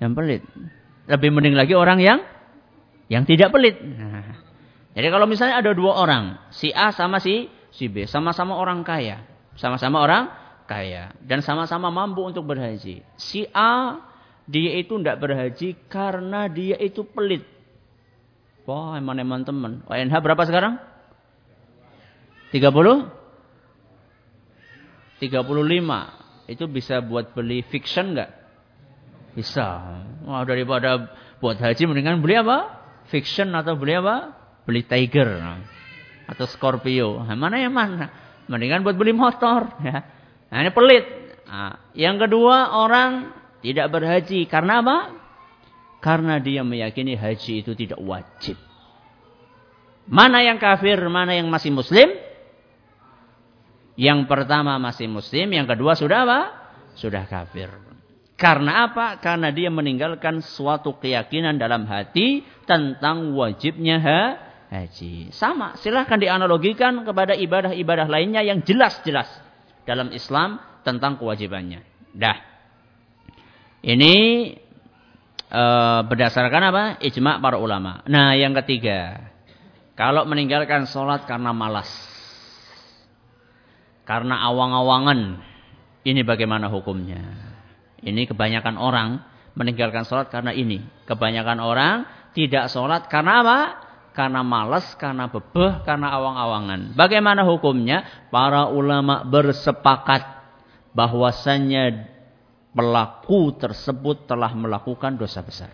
Yang pelit. Lebih mending lagi orang yang yang tidak pelit. Jadi kalau misalnya ada dua orang, si A sama si si B, sama-sama orang kaya, sama-sama orang kaya dan sama-sama mampu untuk berhaji. Si A dia itu tidak berhaji karena dia itu pelit. Wah, eman-eman teman. ONH berapa sekarang? 30? 35. Itu bisa buat beli fiction nggak? Bisa. Wah, daripada buat haji mendingan beli apa? Fiction atau beli apa? Beli Tiger atau Scorpio. Nah, mana yang mana? Mendingan buat beli motor ya. Nah, ini pelit. Nah, yang kedua, orang tidak berhaji karena apa? Karena dia meyakini haji itu tidak wajib. Mana yang kafir, mana yang masih muslim? Yang pertama masih muslim, yang kedua sudah apa? Sudah kafir. Karena apa? Karena dia meninggalkan suatu keyakinan dalam hati tentang wajibnya ha haji. Sama, silahkan dianalogikan kepada ibadah-ibadah lainnya yang jelas-jelas dalam Islam tentang kewajibannya. Dah. Ini e, berdasarkan apa? Ijma para ulama. Nah, yang ketiga, kalau meninggalkan sholat karena malas, karena awang-awangan, ini bagaimana hukumnya? Ini kebanyakan orang meninggalkan sholat karena ini. Kebanyakan orang tidak sholat karena apa? Karena malas, karena bebeh, karena awang-awangan. Bagaimana hukumnya? Para ulama bersepakat bahwasannya pelaku tersebut telah melakukan dosa besar.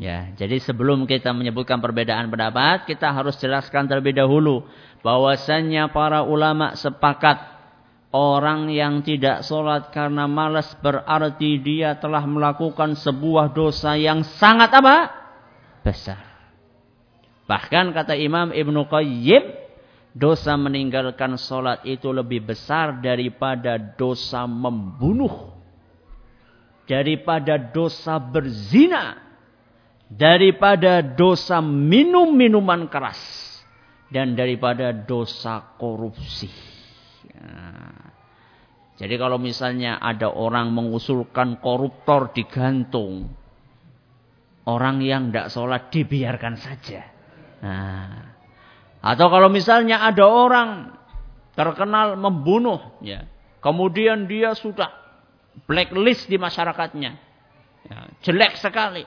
Ya, jadi sebelum kita menyebutkan perbedaan pendapat, kita harus jelaskan terlebih dahulu bahwasannya para ulama sepakat Orang yang tidak sholat karena malas berarti dia telah melakukan sebuah dosa yang sangat apa? Besar. Bahkan kata Imam Ibn Qayyim, dosa meninggalkan sholat itu lebih besar daripada dosa membunuh. Daripada dosa berzina. Daripada dosa minum minuman keras. Dan daripada dosa korupsi. Nah, jadi kalau misalnya ada orang mengusulkan koruptor digantung. Orang yang tidak sholat dibiarkan saja. Nah, atau kalau misalnya ada orang terkenal membunuh. ya Kemudian dia sudah blacklist di masyarakatnya. Ya, jelek sekali.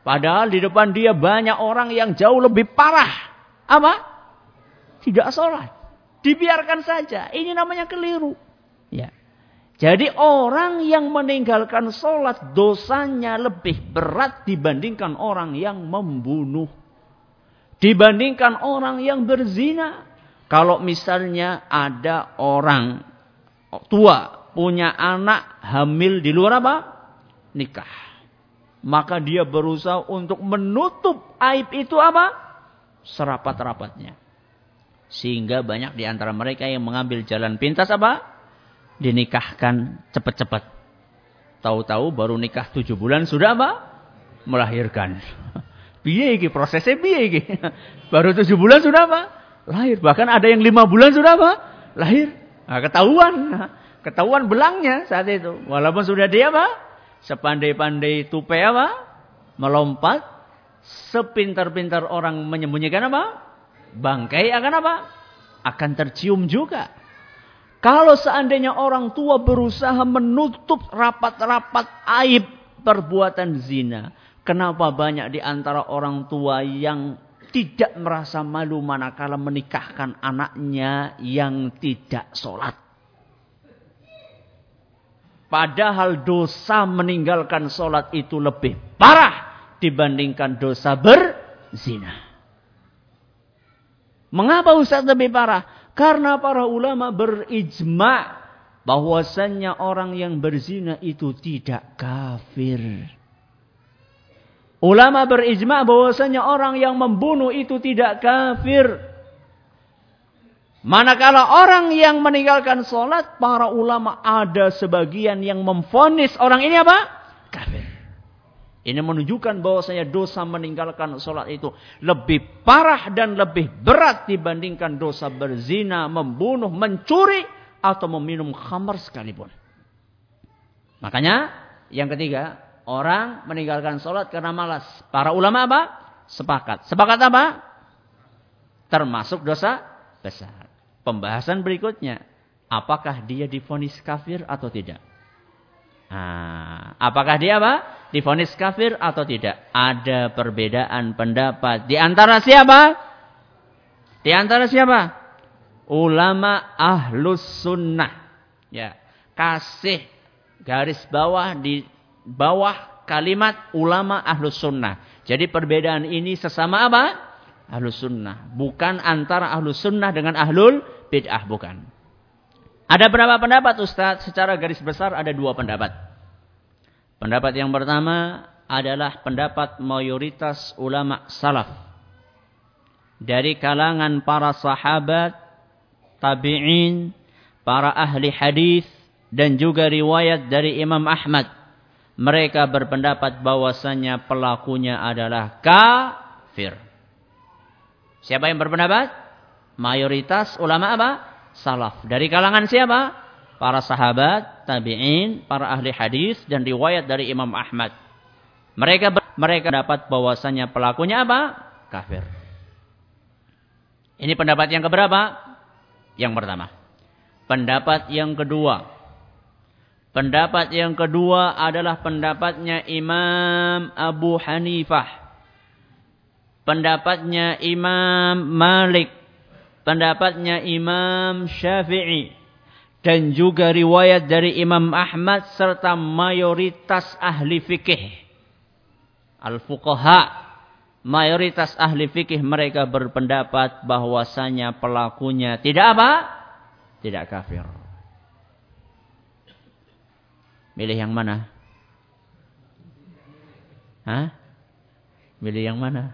Padahal di depan dia banyak orang yang jauh lebih parah. Apa? Tidak sholat. Dibiarkan saja. Ini namanya keliru. Ya. Jadi orang yang meninggalkan sholat dosanya lebih berat dibandingkan orang yang membunuh. Dibandingkan orang yang berzina. Kalau misalnya ada orang tua punya anak hamil di luar apa? Nikah. Maka dia berusaha untuk menutup aib itu apa? Serapat-rapatnya. Sehingga banyak di antara mereka yang mengambil jalan pintas apa? Dinikahkan cepat-cepat. Tahu-tahu baru nikah tujuh bulan sudah apa? Melahirkan. Biaya iki prosesnya biaya iki. Baru tujuh bulan sudah apa? Lahir. Bahkan ada yang lima bulan sudah apa? Lahir. Nah, ketahuan. Ketahuan belangnya saat itu. Walaupun sudah dia apa? Sepandai-pandai tupai apa? Melompat. Sepintar-pintar orang menyembunyikan apa? bangkai akan apa? Akan tercium juga. Kalau seandainya orang tua berusaha menutup rapat-rapat aib perbuatan zina. Kenapa banyak di antara orang tua yang tidak merasa malu manakala menikahkan anaknya yang tidak sholat. Padahal dosa meninggalkan sholat itu lebih parah dibandingkan dosa berzina. Mengapa Ustaz lebih parah? Karena para ulama berijma bahwasannya orang yang berzina itu tidak kafir. Ulama berijma bahwasannya orang yang membunuh itu tidak kafir. Manakala orang yang meninggalkan sholat, para ulama ada sebagian yang memfonis orang ini apa? Kafir. Ini menunjukkan bahwasanya dosa meninggalkan sholat itu lebih parah dan lebih berat dibandingkan dosa berzina, membunuh, mencuri, atau meminum khamar sekalipun. Makanya yang ketiga, orang meninggalkan sholat karena malas. Para ulama apa? Sepakat. Sepakat apa? Termasuk dosa besar. Pembahasan berikutnya, apakah dia difonis kafir atau tidak? Nah, apakah dia apa? Difonis kafir atau tidak? Ada perbedaan pendapat. Di antara siapa? Di antara siapa? Ulama ahlus sunnah. Ya, kasih garis bawah di bawah kalimat ulama ahlus sunnah. Jadi perbedaan ini sesama apa? Ahlus sunnah. Bukan antara ahlus sunnah dengan ahlul bid'ah. Bukan. Ada berapa pendapat Ustaz? Secara garis besar ada dua pendapat. Pendapat yang pertama adalah pendapat mayoritas ulama salaf. Dari kalangan para sahabat, tabi'in, para ahli hadis dan juga riwayat dari Imam Ahmad. Mereka berpendapat bahwasanya pelakunya adalah kafir. Siapa yang berpendapat? Mayoritas ulama apa? salaf. Dari kalangan siapa? Para sahabat, tabi'in, para ahli hadis dan riwayat dari Imam Ahmad. Mereka mereka dapat bahwasanya pelakunya apa? Kafir. Ini pendapat yang keberapa? Yang pertama. Pendapat yang kedua. Pendapat yang kedua adalah pendapatnya Imam Abu Hanifah. Pendapatnya Imam Malik. Pendapatnya Imam Syafi'i. Dan juga riwayat dari Imam Ahmad serta mayoritas ahli fikih. Al-Fuqaha. Mayoritas ahli fikih mereka berpendapat bahwasanya pelakunya tidak apa? Tidak kafir. Milih yang mana? Hah? Milih yang mana?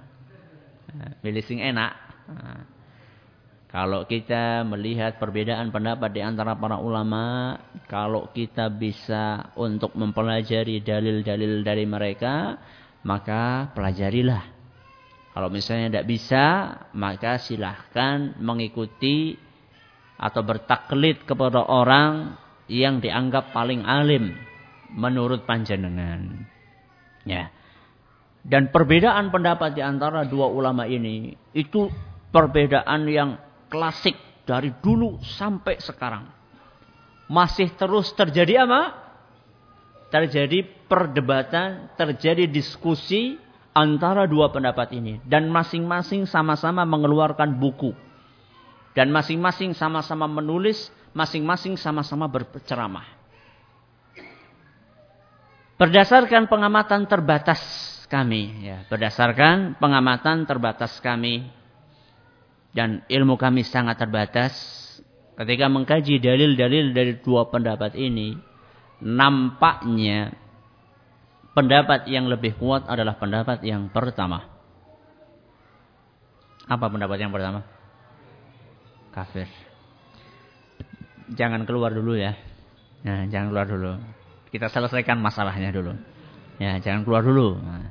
Milih sing enak. Kalau kita melihat perbedaan pendapat di antara para ulama, kalau kita bisa untuk mempelajari dalil-dalil dari mereka, maka pelajarilah. Kalau misalnya tidak bisa, maka silahkan mengikuti atau bertaklid kepada orang yang dianggap paling alim menurut panjenengan. Ya. Dan perbedaan pendapat di antara dua ulama ini itu perbedaan yang klasik dari dulu sampai sekarang. Masih terus terjadi apa? Terjadi perdebatan, terjadi diskusi antara dua pendapat ini dan masing-masing sama-sama mengeluarkan buku. Dan masing-masing sama-sama menulis, masing-masing sama-sama berceramah. Berdasarkan pengamatan terbatas kami, ya, berdasarkan pengamatan terbatas kami dan ilmu kami sangat terbatas, ketika mengkaji dalil-dalil dari dua pendapat ini, nampaknya pendapat yang lebih kuat adalah pendapat yang pertama. Apa pendapat yang pertama? Kafir. Jangan keluar dulu ya. Nah, jangan keluar dulu. Kita selesaikan masalahnya dulu. Ya, jangan keluar dulu. Nah.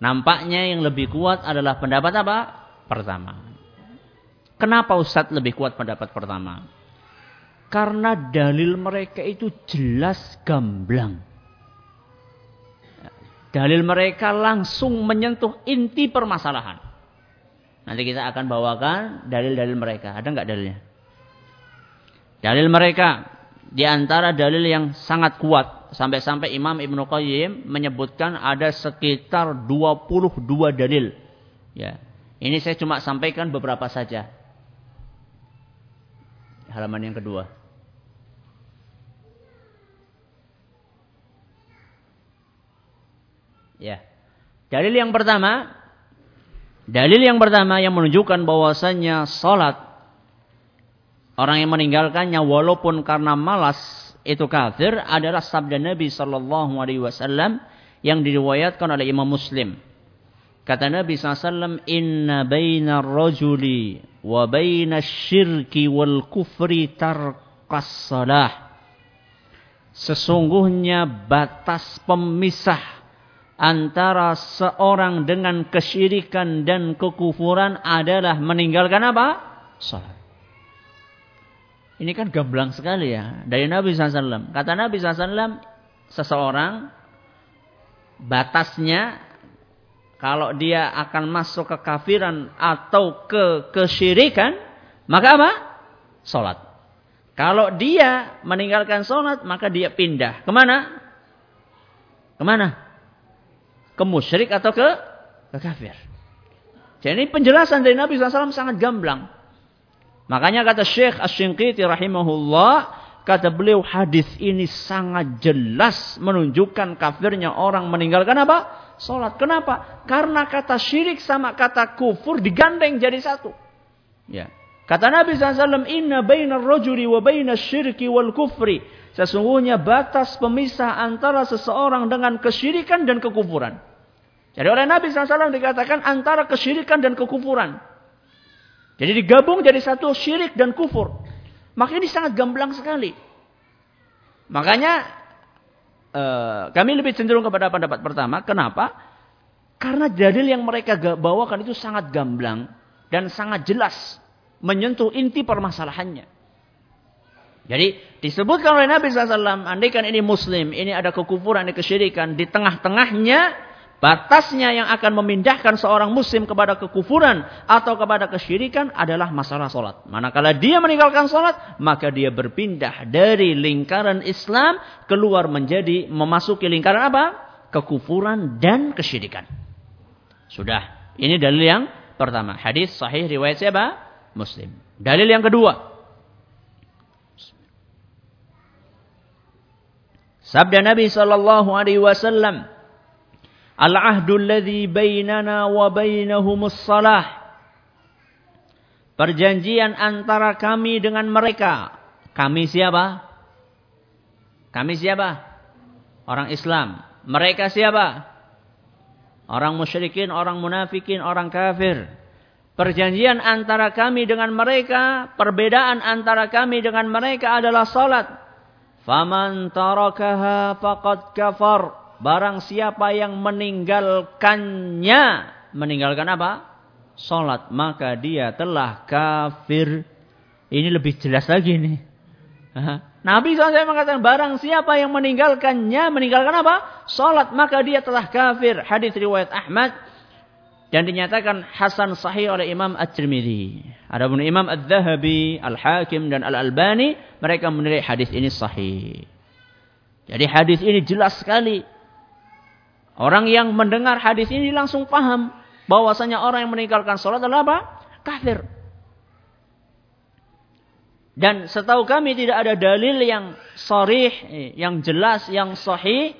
Nampaknya yang lebih kuat adalah pendapat apa? Pertama. Kenapa Ustadz lebih kuat pendapat pertama? Karena dalil mereka itu jelas gamblang. Dalil mereka langsung menyentuh inti permasalahan. Nanti kita akan bawakan dalil-dalil mereka. Ada nggak dalilnya? Dalil mereka di antara dalil yang sangat kuat sampai-sampai Imam Ibnu Qayyim menyebutkan ada sekitar 22 dalil. Ya. Ini saya cuma sampaikan beberapa saja. Halaman yang kedua. Ya. Dalil yang pertama, dalil yang pertama yang menunjukkan bahwasannya salat Orang yang meninggalkannya walaupun karena malas itu kafir adalah sabda Nabi sallallahu alaihi wasallam yang diriwayatkan oleh Imam Muslim. Kata Nabi SAW, Inna baina rajuli wa baina syirki wal kufri tarkas salah. Sesungguhnya batas pemisah antara seorang dengan kesyirikan dan kekufuran adalah meninggalkan apa? Salat. Ini kan gamblang sekali ya. Dari Nabi SAW. Kata Nabi SAW, seseorang batasnya kalau dia akan masuk ke kafiran atau ke kesyirikan, maka apa? Sholat. Kalau dia meninggalkan sholat, maka dia pindah. Ke mana? Ke mana? Ke musyrik atau ke, ke kafir. Jadi penjelasan dari Nabi SAW sangat gamblang. Makanya kata Syekh Asy-Shinqiti rahimahullah, kata beliau hadis ini sangat jelas menunjukkan kafirnya orang meninggalkan apa? Salat. Kenapa? Karena kata syirik sama kata kufur digandeng jadi satu. Ya. Kata Nabi SAW, Inna bainar rajuli wa bainas syirki wal kufri. Sesungguhnya batas pemisah antara seseorang dengan kesyirikan dan kekufuran. Jadi oleh Nabi SAW dikatakan antara kesyirikan dan kekufuran. Jadi digabung jadi satu syirik dan kufur. Maka ini sangat gamblang sekali. Makanya eh, kami lebih cenderung kepada pendapat pertama. Kenapa? Karena dalil yang mereka bawakan itu sangat gamblang dan sangat jelas menyentuh inti permasalahannya. Jadi disebutkan oleh Nabi SAW, andaikan ini muslim, ini ada kekufuran, ini kesyirikan, di tengah-tengahnya Batasnya yang akan memindahkan seorang muslim kepada kekufuran atau kepada kesyirikan adalah masalah solat. Manakala dia meninggalkan solat, maka dia berpindah dari lingkaran Islam keluar menjadi memasuki lingkaran apa? Kekufuran dan kesyirikan. Sudah. Ini dalil yang pertama. Hadis sahih riwayat siapa? Muslim. Dalil yang kedua. Sabda Nabi sallallahu alaihi wasallam Al-ahdu alladhi bainana wa bainahumus salah. Perjanjian antara kami dengan mereka. Kami siapa? Kami siapa? Orang Islam. Mereka siapa? Orang musyrikin, orang munafikin, orang kafir. Perjanjian antara kami dengan mereka, perbedaan antara kami dengan mereka adalah salat. Faman tarakaha faqad kafar. Barang siapa yang meninggalkannya. Meninggalkan apa? Salat. Maka dia telah kafir. Ini lebih jelas lagi nih. Nabi SAW mengatakan barang siapa yang meninggalkannya. Meninggalkan apa? Salat. Maka dia telah kafir. Hadis riwayat Ahmad. Dan dinyatakan Hasan sahih oleh Imam At-Tirmidzi. Adapun Imam Ad-Dhahabi, Al-Hakim dan Al-Albani mereka menilai hadis ini sahih. Jadi hadis ini jelas sekali Orang yang mendengar hadis ini langsung paham bahwasanya orang yang meninggalkan sholat adalah apa? Kafir. Dan setahu kami tidak ada dalil yang sorih, yang jelas, yang sahih,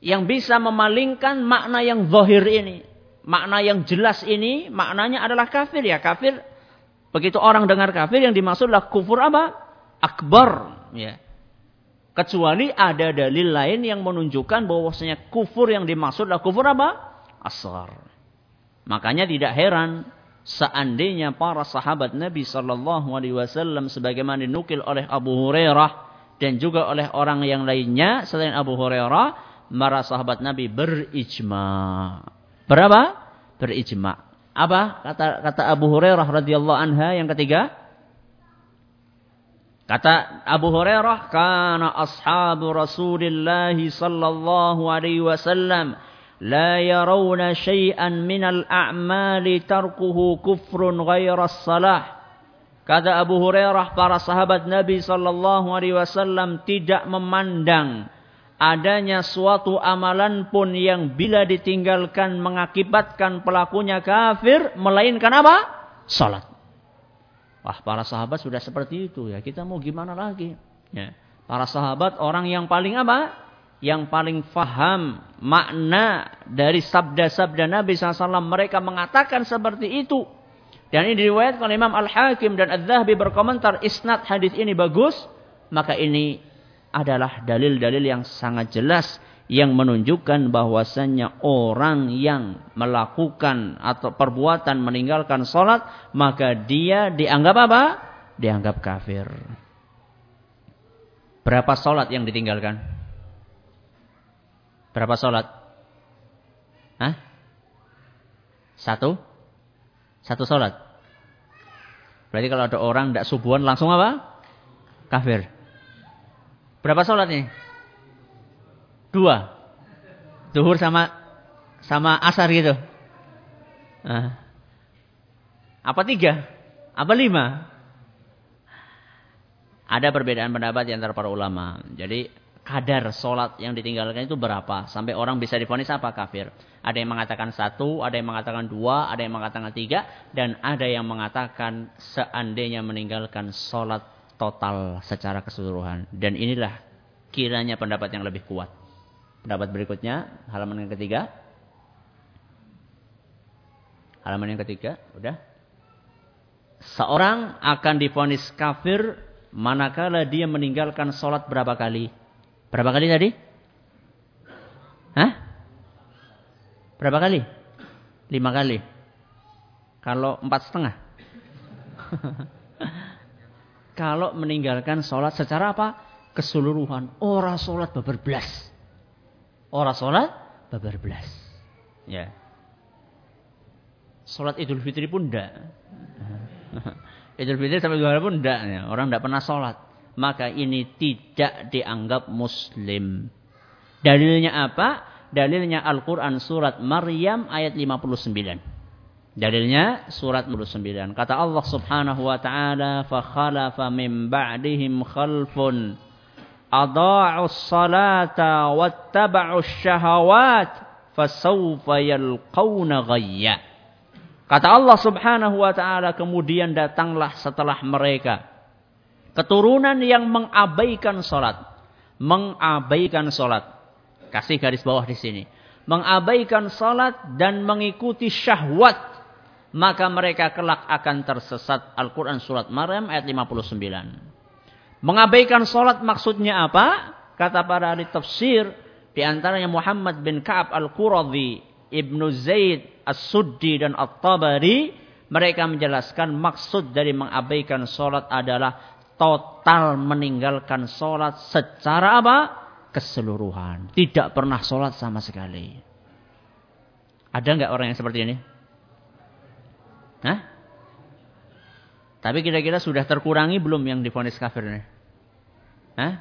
yang bisa memalingkan makna yang zahir ini. Makna yang jelas ini, maknanya adalah kafir ya. Kafir, begitu orang dengar kafir, yang dimaksud adalah kufur apa? Akbar. Ya. Kecuali ada dalil lain yang menunjukkan bahwasanya kufur yang dimaksud adalah kufur apa? Asar. Makanya tidak heran seandainya para sahabat Nabi Shallallahu Alaihi Wasallam sebagaimana dinukil oleh Abu Hurairah dan juga oleh orang yang lainnya selain Abu Hurairah, para sahabat Nabi berijma. Berapa? Berijma. Apa kata kata Abu Hurairah radhiyallahu anha yang ketiga? Kata Abu Hurairah, "Kana ashabu Rasulillah sallallahu alaihi wasallam la yarawna syai'an minal a'mali tarkuhu kufrun ghaira salah." Kata Abu Hurairah, para sahabat Nabi sallallahu alaihi wasallam tidak memandang adanya suatu amalan pun yang bila ditinggalkan mengakibatkan pelakunya kafir melainkan apa? Salat. Wah, para sahabat sudah seperti itu ya. Kita mau gimana lagi? Ya. Para sahabat orang yang paling apa? Yang paling faham makna dari sabda-sabda Nabi SAW. Mereka mengatakan seperti itu. Dan ini diriwayatkan oleh Imam Al-Hakim dan Al-Zahabi berkomentar. Isnad hadis ini bagus. Maka ini adalah dalil-dalil yang sangat jelas yang menunjukkan bahwasannya orang yang melakukan atau perbuatan meninggalkan sholat maka dia dianggap apa? Dianggap kafir. Berapa sholat yang ditinggalkan? Berapa sholat? Hah? Satu? Satu sholat. Berarti kalau ada orang tidak subuhan langsung apa? Kafir. Berapa sholat nih? Dua. Duhur sama sama asar gitu. Nah. Apa tiga? Apa lima? Ada perbedaan pendapat di antara para ulama. Jadi kadar sholat yang ditinggalkan itu berapa? Sampai orang bisa difonis apa? Kafir. Ada yang mengatakan satu, ada yang mengatakan dua, ada yang mengatakan tiga. Dan ada yang mengatakan seandainya meninggalkan sholat total secara keseluruhan. Dan inilah kiranya pendapat yang lebih kuat. Pendapat berikutnya, halaman yang ketiga. Halaman yang ketiga, udah. Seorang akan difonis kafir manakala dia meninggalkan sholat berapa kali? Berapa kali tadi? Hah? Berapa kali? Lima kali. Kalau empat setengah? Kalau meninggalkan sholat secara apa? Keseluruhan. Orang sholat beberbelas. Orang sholat babar belas. Ya. Sholat Idul Fitri pun tidak, Idul Fitri sampai dua hari pun tidak, Ya. Orang tidak pernah sholat. Maka ini tidak dianggap muslim. Dalilnya apa? Dalilnya Al-Quran surat Maryam ayat 59. Dalilnya surat 29. Kata Allah Subhanahu wa taala, "Fa khalafa min ba'dihim khalfun." salata syahawat fasawfa yalqawna ghayya. Kata Allah subhanahu wa ta'ala kemudian datanglah setelah mereka. Keturunan yang mengabaikan sholat. Mengabaikan sholat. Kasih garis bawah di sini. Mengabaikan sholat dan mengikuti syahwat. Maka mereka kelak akan tersesat. Al-Quran surat Maryam ayat 59. Mengabaikan sholat maksudnya apa? Kata para ahli tafsir. Di antaranya Muhammad bin Ka'ab al-Quradhi. Ibnu Zaid As-Suddi dan At-Tabari mereka menjelaskan maksud dari mengabaikan sholat adalah total meninggalkan sholat secara apa? Keseluruhan. Tidak pernah sholat sama sekali. Ada nggak orang yang seperti ini? Hah? Tapi kira-kira sudah terkurangi belum yang difonis kafir ini? Hah?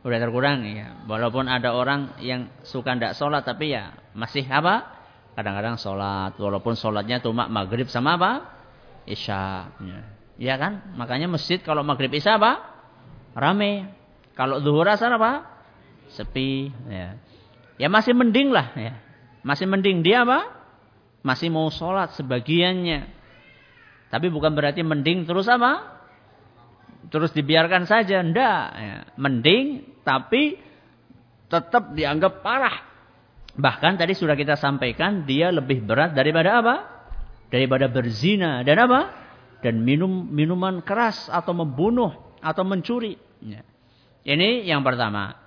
Sudah terkurangi ya. Walaupun ada orang yang suka tidak sholat tapi ya masih apa? Kadang-kadang sholat. Walaupun sholatnya cuma maghrib sama apa? Isya. Ya. ya kan? Makanya masjid kalau maghrib isya apa? Rame. Kalau zuhur asar apa? Sepi. Ya. ya masih mending lah. Ya. Masih mending dia apa? Masih mau sholat sebagiannya. Tapi bukan berarti mending terus apa? Terus dibiarkan saja. Enggak. Ya. Mending tapi tetap dianggap parah. Bahkan tadi sudah kita sampaikan dia lebih berat daripada apa? Daripada berzina dan apa? Dan minum minuman keras atau membunuh atau mencuri. Ya. Ini yang pertama.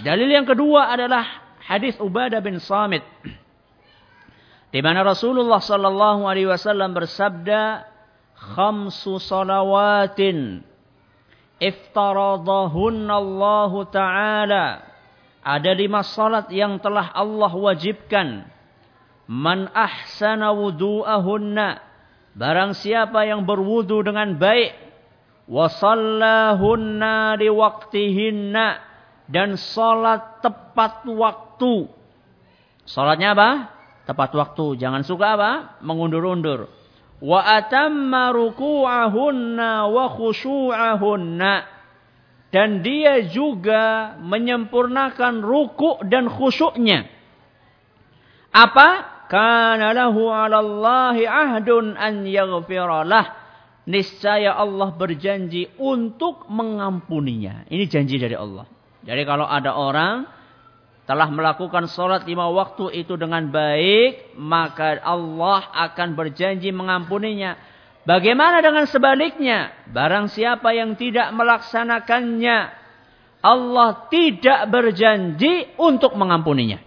Dalil yang kedua adalah hadis Ubadah bin Samit. Di mana Rasulullah sallallahu alaihi wasallam bersabda, "Khamsu salawatin iftaradahunna Allah Ta'ala ada lima salat yang telah Allah wajibkan. Man ahsana wudu'ahunna. Barang siapa yang berwudu dengan baik. Wasallahunna liwaktihinna. Dan salat tepat waktu. Salatnya apa? Tepat waktu. Jangan suka apa? Mengundur-undur. Wa atamma ruku'ahunna wa khusyu'ahunna dan dia juga menyempurnakan ruku dan khusyuknya. Apa? Kana lahu 'alallahi ahdun an yaghfiralah. Niscaya Allah berjanji untuk mengampuninya. Ini janji dari Allah. Jadi kalau ada orang telah melakukan sholat lima waktu itu dengan baik, maka Allah akan berjanji mengampuninya. Bagaimana dengan sebaliknya? Barang siapa yang tidak melaksanakannya, Allah tidak berjanji untuk mengampuninya.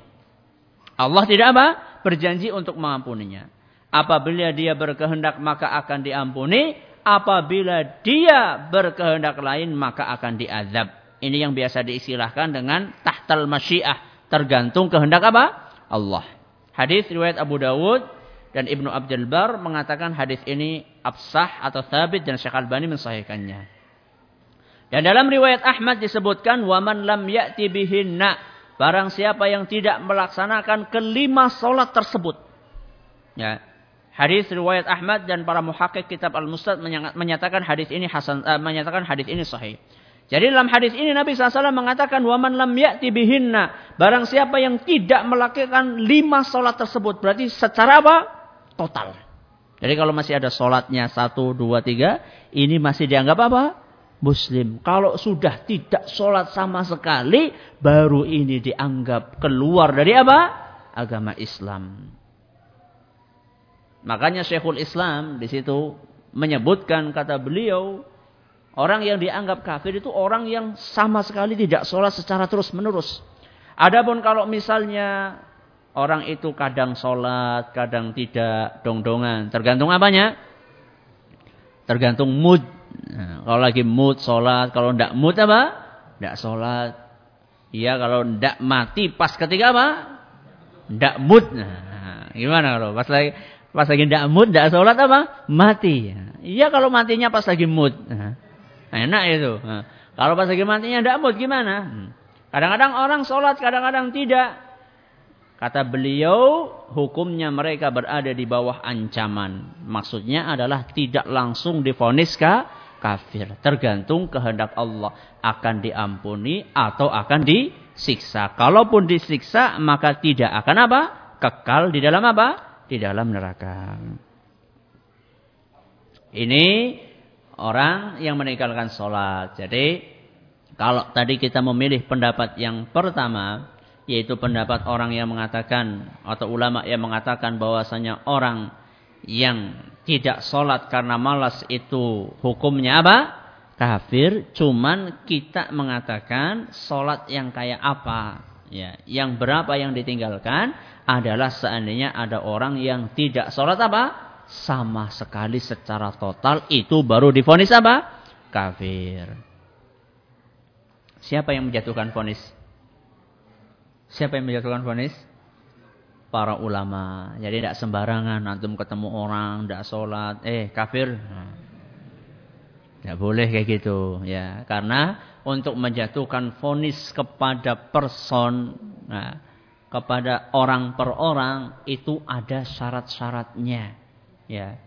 Allah tidak apa? Berjanji untuk mengampuninya. Apabila dia berkehendak maka akan diampuni. Apabila dia berkehendak lain maka akan diazab. Ini yang biasa diistilahkan dengan tahtal masyiah. Tergantung kehendak apa? Allah. Hadis riwayat Abu Dawud dan Ibnu Abdul Bar mengatakan hadis ini absah atau thabit dan Syekh Albani mensahihkannya. Dan dalam riwayat Ahmad disebutkan waman lam ya'ti bihinna barang siapa yang tidak melaksanakan kelima solat tersebut. Ya. Hadis riwayat Ahmad dan para muhakkik kitab Al-Mustad menyatakan hadis ini hasan uh, menyatakan hadis ini sahih. Jadi dalam hadis ini Nabi SAW mengatakan waman lam ya'ti bihinna barang siapa yang tidak melakukan lima solat tersebut berarti secara apa? total. Jadi kalau masih ada sholatnya satu, dua, tiga, ini masih dianggap apa? Muslim. Kalau sudah tidak sholat sama sekali, baru ini dianggap keluar dari apa? Agama Islam. Makanya Syekhul Islam di situ menyebutkan kata beliau, orang yang dianggap kafir itu orang yang sama sekali tidak sholat secara terus menerus. Adapun kalau misalnya Orang itu kadang sholat, kadang tidak, dong-dongan. Tergantung apanya? Tergantung mood. Nah, kalau lagi mood sholat, kalau tidak mood apa? Tidak sholat. Iya kalau tidak mati pas ketika apa? Tidak mood. Nah, gimana kalau pas lagi pas lagi tidak mood, tidak sholat apa? Mati. Iya kalau matinya pas lagi mood. Nah, enak itu. Nah, kalau pas lagi matinya tidak mood gimana? Hmm. Kadang-kadang orang sholat, kadang-kadang tidak. Kata beliau, hukumnya mereka berada di bawah ancaman. Maksudnya adalah tidak langsung difonis kafir. Tergantung kehendak Allah. Akan diampuni atau akan disiksa. Kalaupun disiksa, maka tidak akan apa? Kekal di dalam apa? Di dalam neraka. Ini orang yang meninggalkan sholat. Jadi, kalau tadi kita memilih pendapat yang pertama, yaitu pendapat orang yang mengatakan atau ulama yang mengatakan bahwasanya orang yang tidak sholat karena malas itu hukumnya apa? Kafir. Cuman kita mengatakan sholat yang kayak apa? Ya, yang berapa yang ditinggalkan adalah seandainya ada orang yang tidak sholat apa? Sama sekali secara total itu baru difonis apa? Kafir. Siapa yang menjatuhkan fonis? Siapa yang menjatuhkan vonis? Para ulama. Jadi tidak sembarangan antum ketemu orang, tidak sholat, eh kafir. Tidak boleh kayak gitu, ya. Karena untuk menjatuhkan vonis kepada person, nah, kepada orang per orang itu ada syarat-syaratnya, ya.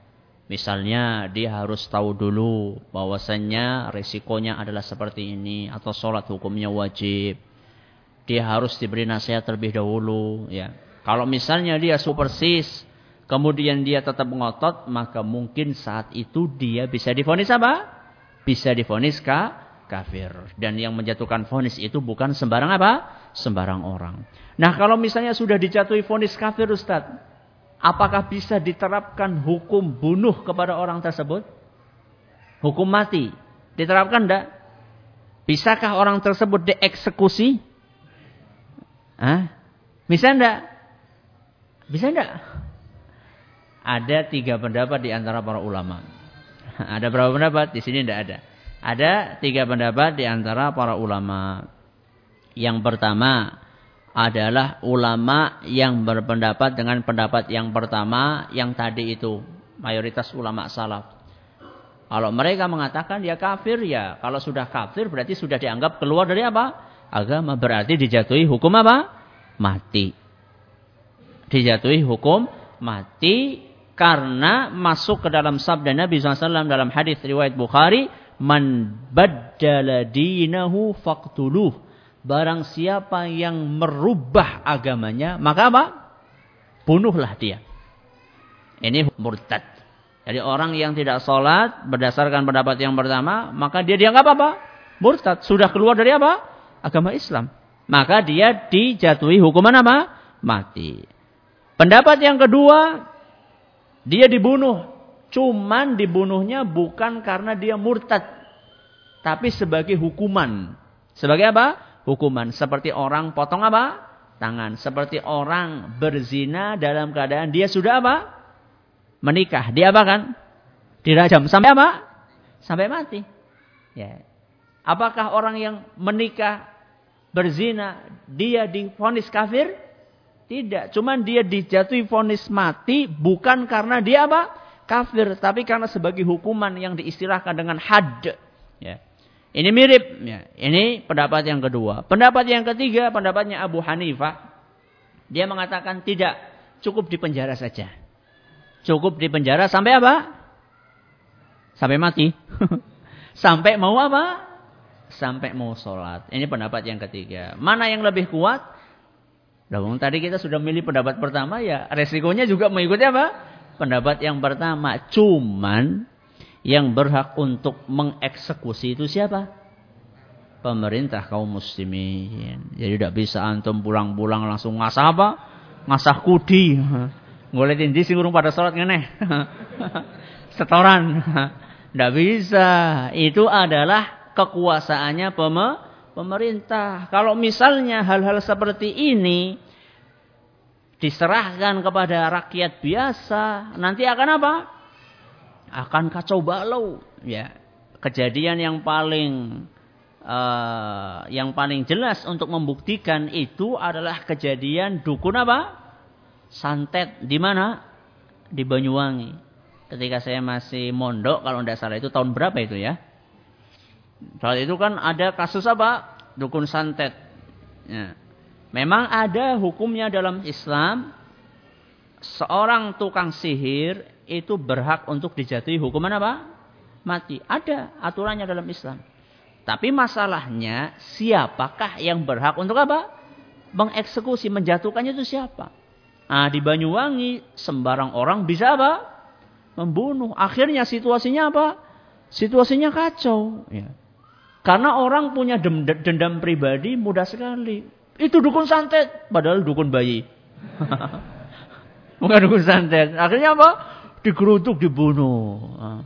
Misalnya dia harus tahu dulu bahwasannya resikonya adalah seperti ini atau sholat hukumnya wajib dia harus diberi nasihat terlebih dahulu ya. Kalau misalnya dia super persis kemudian dia tetap ngotot maka mungkin saat itu dia bisa difonis apa? Bisa difonis ka kafir dan yang menjatuhkan fonis itu bukan sembarang apa? Sembarang orang. Nah, kalau misalnya sudah dijatuhi fonis kafir Ustaz, apakah bisa diterapkan hukum bunuh kepada orang tersebut? Hukum mati diterapkan enggak? Bisakah orang tersebut dieksekusi? Hah? Bisa enggak? Bisa enggak? Ada tiga pendapat di antara para ulama. Ada berapa pendapat? Di sini enggak ada. Ada tiga pendapat di antara para ulama. Yang pertama adalah ulama yang berpendapat dengan pendapat yang pertama yang tadi itu mayoritas ulama salaf. Kalau mereka mengatakan dia kafir ya, kalau sudah kafir berarti sudah dianggap keluar dari apa? agama berarti dijatuhi hukum apa? Mati. Dijatuhi hukum mati karena masuk ke dalam sabda Nabi SAW dalam hadis riwayat Bukhari, "Man baddala dinahu faqtuluh." Barang siapa yang merubah agamanya, maka apa? Bunuhlah dia. Ini murtad. Jadi orang yang tidak sholat berdasarkan pendapat yang pertama, maka dia dianggap apa? Murtad. Sudah keluar dari apa? agama Islam. Maka dia dijatuhi hukuman apa? Mati. Pendapat yang kedua, dia dibunuh. Cuman dibunuhnya bukan karena dia murtad. Tapi sebagai hukuman. Sebagai apa? Hukuman. Seperti orang potong apa? Tangan. Seperti orang berzina dalam keadaan dia sudah apa? Menikah. Dia apa kan? Dirajam. Sampai apa? Sampai mati. Ya. Apakah orang yang menikah berzina, dia difonis kafir? Tidak, cuman dia dijatuhi fonis mati bukan karena dia apa? Kafir, tapi karena sebagai hukuman yang diistilahkan dengan had. Ya. Ini mirip, ya. Ini pendapat yang kedua. Pendapat yang ketiga, pendapatnya Abu Hanifah. Dia mengatakan tidak, cukup di penjara saja. Cukup di penjara sampai apa? Sampai mati. sampai mau apa? sampai mau sholat. Ini pendapat yang ketiga. Mana yang lebih kuat? Dong, tadi kita sudah milih pendapat pertama ya resikonya juga mengikuti apa? Pendapat yang pertama. Cuman yang berhak untuk mengeksekusi itu siapa? Pemerintah kaum muslimin. Jadi tidak bisa antum pulang-pulang langsung ngasah apa? Ngasah kudi. Ngoletin di sing pada sholat ngeneh. Setoran. Tidak bisa. Itu adalah kekuasaannya pemerintah. Kalau misalnya hal-hal seperti ini diserahkan kepada rakyat biasa, nanti akan apa? Akan kacau balau, ya. Kejadian yang paling uh, yang paling jelas untuk membuktikan itu adalah kejadian dukun apa? Santet di mana? Di Banyuwangi. Ketika saya masih mondok, kalau tidak salah itu tahun berapa itu ya? Saat itu kan ada kasus apa? Dukun santet. Ya. Memang ada hukumnya dalam Islam. Seorang tukang sihir itu berhak untuk dijatuhi hukuman apa? Mati. Ada aturannya dalam Islam. Tapi masalahnya siapakah yang berhak untuk apa? Mengeksekusi, menjatuhkannya itu siapa? Nah, di Banyuwangi sembarang orang bisa apa? Membunuh. Akhirnya situasinya apa? Situasinya kacau. Ya. Karena orang punya dendam pribadi mudah sekali. Itu dukun santet, padahal dukun bayi. Bukan dukun santet. Akhirnya apa? Digerutuk, dibunuh. Ah.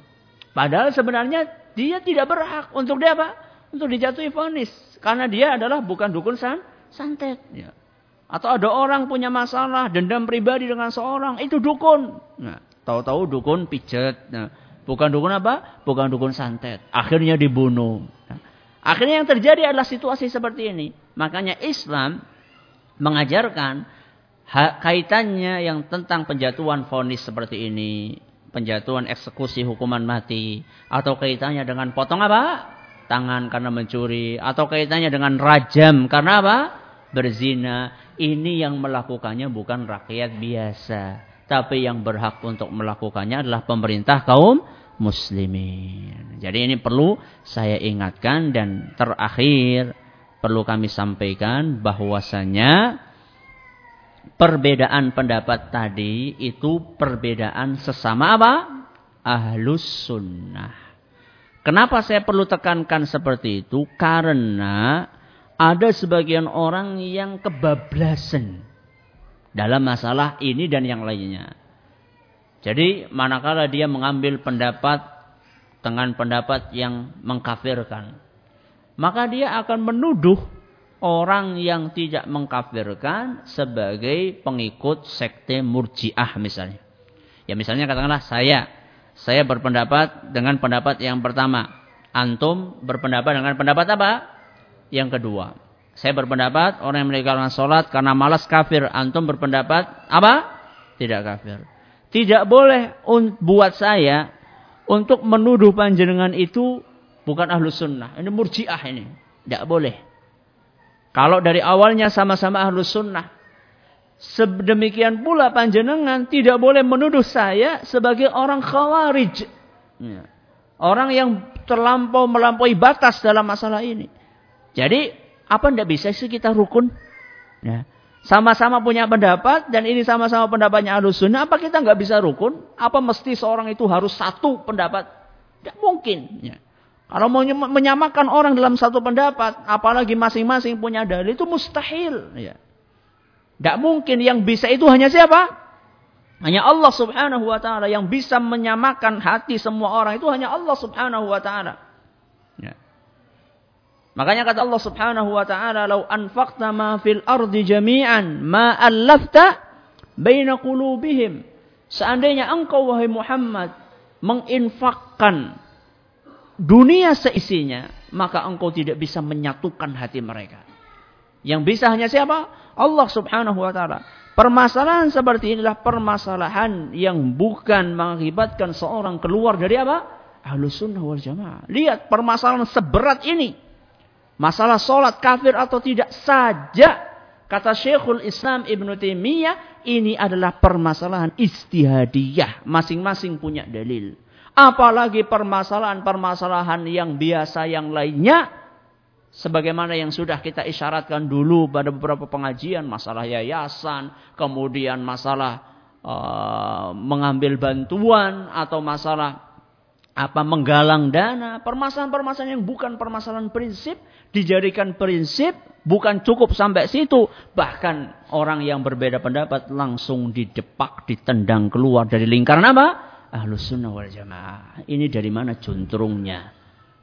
Padahal sebenarnya dia tidak berhak untuk dia apa? Untuk dijatuhi vonis. Karena dia adalah bukan dukun san santet. Ya. Atau ada orang punya masalah, dendam pribadi dengan seorang, itu dukun. Nah, tahu-tahu dukun pijet. Nah, bukan dukun apa? Bukan dukun santet. Akhirnya dibunuh. Nah, akhirnya yang terjadi adalah situasi seperti ini. Makanya Islam mengajarkan kaitannya yang tentang penjatuhan vonis seperti ini, penjatuhan eksekusi hukuman mati, atau kaitannya dengan potong apa? Tangan karena mencuri, atau kaitannya dengan rajam karena apa? Berzina. Ini yang melakukannya bukan rakyat biasa, tapi yang berhak untuk melakukannya adalah pemerintah kaum muslimin. Jadi ini perlu saya ingatkan dan terakhir perlu kami sampaikan bahwasanya perbedaan pendapat tadi itu perbedaan sesama apa? Ahlus sunnah. Kenapa saya perlu tekankan seperti itu? Karena ada sebagian orang yang kebablasan dalam masalah ini dan yang lainnya. Jadi manakala dia mengambil pendapat dengan pendapat yang mengkafirkan maka dia akan menuduh orang yang tidak mengkafirkan sebagai pengikut sekte murjiah misalnya. Ya misalnya katakanlah saya, saya berpendapat dengan pendapat yang pertama. Antum berpendapat dengan pendapat apa? Yang kedua. Saya berpendapat orang yang meninggalkan sholat karena malas kafir. Antum berpendapat apa? Tidak kafir. Tidak boleh buat saya untuk menuduh panjenengan itu Bukan ahlu sunnah. Ini murjiah ini. Tidak boleh. Kalau dari awalnya sama-sama ahlu sunnah. Sedemikian pula panjenengan tidak boleh menuduh saya sebagai orang khawarij. Ya. Orang yang terlampau melampaui batas dalam masalah ini. Jadi apa tidak bisa sih kita rukun? Ya. Sama-sama punya pendapat dan ini sama-sama pendapatnya ahlu sunnah. Apa kita nggak bisa rukun? Apa mesti seorang itu harus satu pendapat? Tidak mungkin. Ya. Kalau mau menyamakan orang dalam satu pendapat, apalagi masing-masing punya dalil itu mustahil. Ya. Tidak mungkin yang bisa itu hanya siapa? Hanya Allah subhanahu wa ta'ala. Yang bisa menyamakan hati semua orang itu hanya Allah subhanahu wa ta'ala. Ya. Makanya kata Allah subhanahu wa ta'ala, Lau anfaqta ma fil ardi jami'an, ma allafta baina qulubihim. Seandainya engkau wahai Muhammad menginfakkan dunia seisinya, maka engkau tidak bisa menyatukan hati mereka. Yang bisa hanya siapa? Allah subhanahu wa ta'ala. Permasalahan seperti inilah permasalahan yang bukan mengakibatkan seorang keluar dari apa? Ahlus sunnah wal jamaah. Lihat permasalahan seberat ini. Masalah sholat kafir atau tidak saja. Kata Syekhul Islam Ibn Taimiyah, ini adalah permasalahan istihadiyah. Masing-masing punya dalil. Apalagi permasalahan-permasalahan yang biasa yang lainnya. Sebagaimana yang sudah kita isyaratkan dulu pada beberapa pengajian. Masalah yayasan. Kemudian masalah uh, mengambil bantuan. Atau masalah apa menggalang dana. Permasalahan-permasalahan yang bukan permasalahan prinsip. Dijadikan prinsip. Bukan cukup sampai situ. Bahkan orang yang berbeda pendapat langsung didepak, ditendang keluar dari lingkaran apa? Ahlus sunnah wal jamaah. Ini dari mana juntrungnya?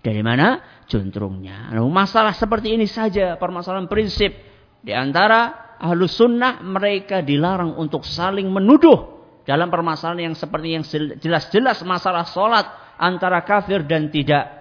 Dari mana juntrungnya? Nah, masalah seperti ini saja, permasalahan prinsip. Di antara ahlus sunnah mereka dilarang untuk saling menuduh. Dalam permasalahan yang seperti yang jelas-jelas masalah sholat antara kafir dan tidak.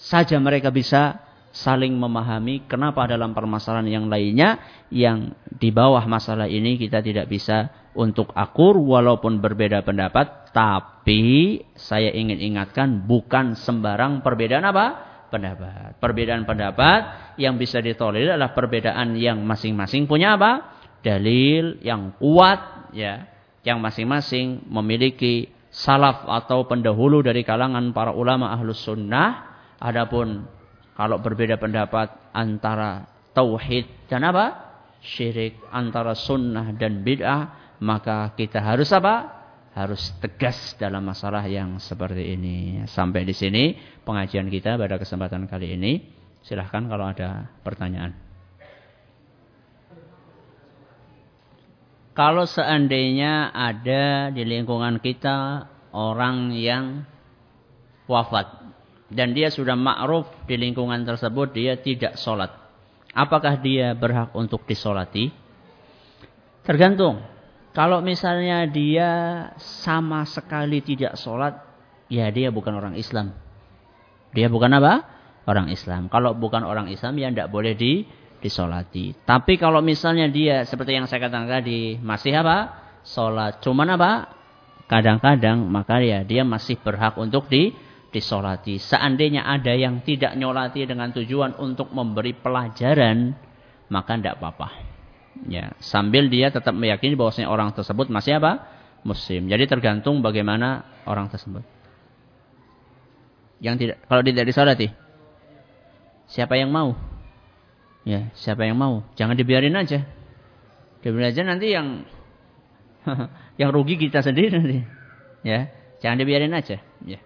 Saja mereka bisa saling memahami kenapa dalam permasalahan yang lainnya yang di bawah masalah ini kita tidak bisa untuk akur walaupun berbeda pendapat tapi saya ingin ingatkan bukan sembarang perbedaan apa? pendapat. Perbedaan pendapat yang bisa ditolerir adalah perbedaan yang masing-masing punya apa? Dalil yang kuat ya, yang masing-masing memiliki salaf atau pendahulu dari kalangan para ulama ahlus sunnah. Adapun kalau berbeda pendapat antara tauhid dan apa? Syirik antara sunnah dan bid'ah, maka kita harus apa? harus tegas dalam masalah yang seperti ini. Sampai di sini pengajian kita pada kesempatan kali ini. Silahkan kalau ada pertanyaan. Kalau seandainya ada di lingkungan kita orang yang wafat dan dia sudah ma'ruf di lingkungan tersebut dia tidak sholat. Apakah dia berhak untuk disolati? Tergantung kalau misalnya dia sama sekali tidak sholat, ya dia bukan orang Islam. Dia bukan apa? Orang Islam. Kalau bukan orang Islam, ya tidak boleh di disolati. Tapi kalau misalnya dia seperti yang saya katakan tadi masih apa? Sholat. Cuman apa? Kadang-kadang maka ya dia masih berhak untuk di disolati. Seandainya ada yang tidak nyolati dengan tujuan untuk memberi pelajaran, maka tidak apa-apa. Ya, sambil dia tetap meyakini bahwasanya orang tersebut masih apa? Muslim. Jadi tergantung bagaimana orang tersebut. Yang tidak kalau tidak disolati. Siapa yang mau? Ya, siapa yang mau? Jangan dibiarin aja. Dibiarin aja nanti yang yang rugi kita sendiri nanti. Ya, jangan dibiarin aja, ya.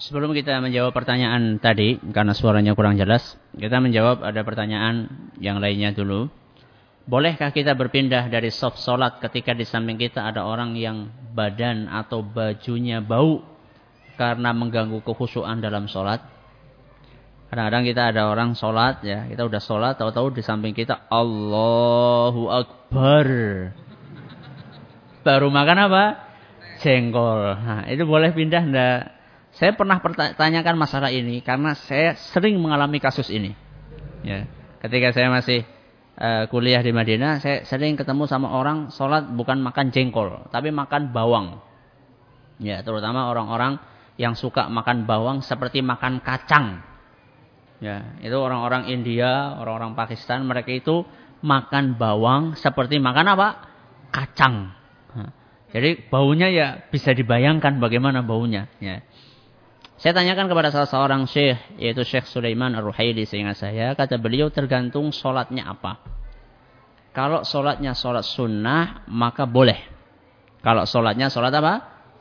Sebelum kita menjawab pertanyaan tadi, karena suaranya kurang jelas, kita menjawab ada pertanyaan yang lainnya dulu. Bolehkah kita berpindah dari soft solat ketika di samping kita ada orang yang badan atau bajunya bau karena mengganggu kekhusyuan dalam solat? Kadang-kadang kita ada orang solat ya, kita udah solat, tahu-tahu di samping kita Allahu Akbar. Baru makan apa? Jengkol. Nah, itu boleh pindah enggak? Saya pernah pertanyakan masalah ini karena saya sering mengalami kasus ini. Ya, ketika saya masih uh, kuliah di Madinah, saya sering ketemu sama orang sholat bukan makan jengkol, tapi makan bawang. Ya, terutama orang-orang yang suka makan bawang seperti makan kacang. Ya, itu orang-orang India, orang-orang Pakistan, mereka itu makan bawang seperti makan apa? Kacang. Jadi baunya ya bisa dibayangkan bagaimana baunya. Ya. Saya tanyakan kepada salah seorang syekh, yaitu Syekh Sulaiman Ar-Ruhaili seingat saya, kata beliau tergantung sholatnya apa. Kalau sholatnya sholat sunnah, maka boleh. Kalau sholatnya sholat apa?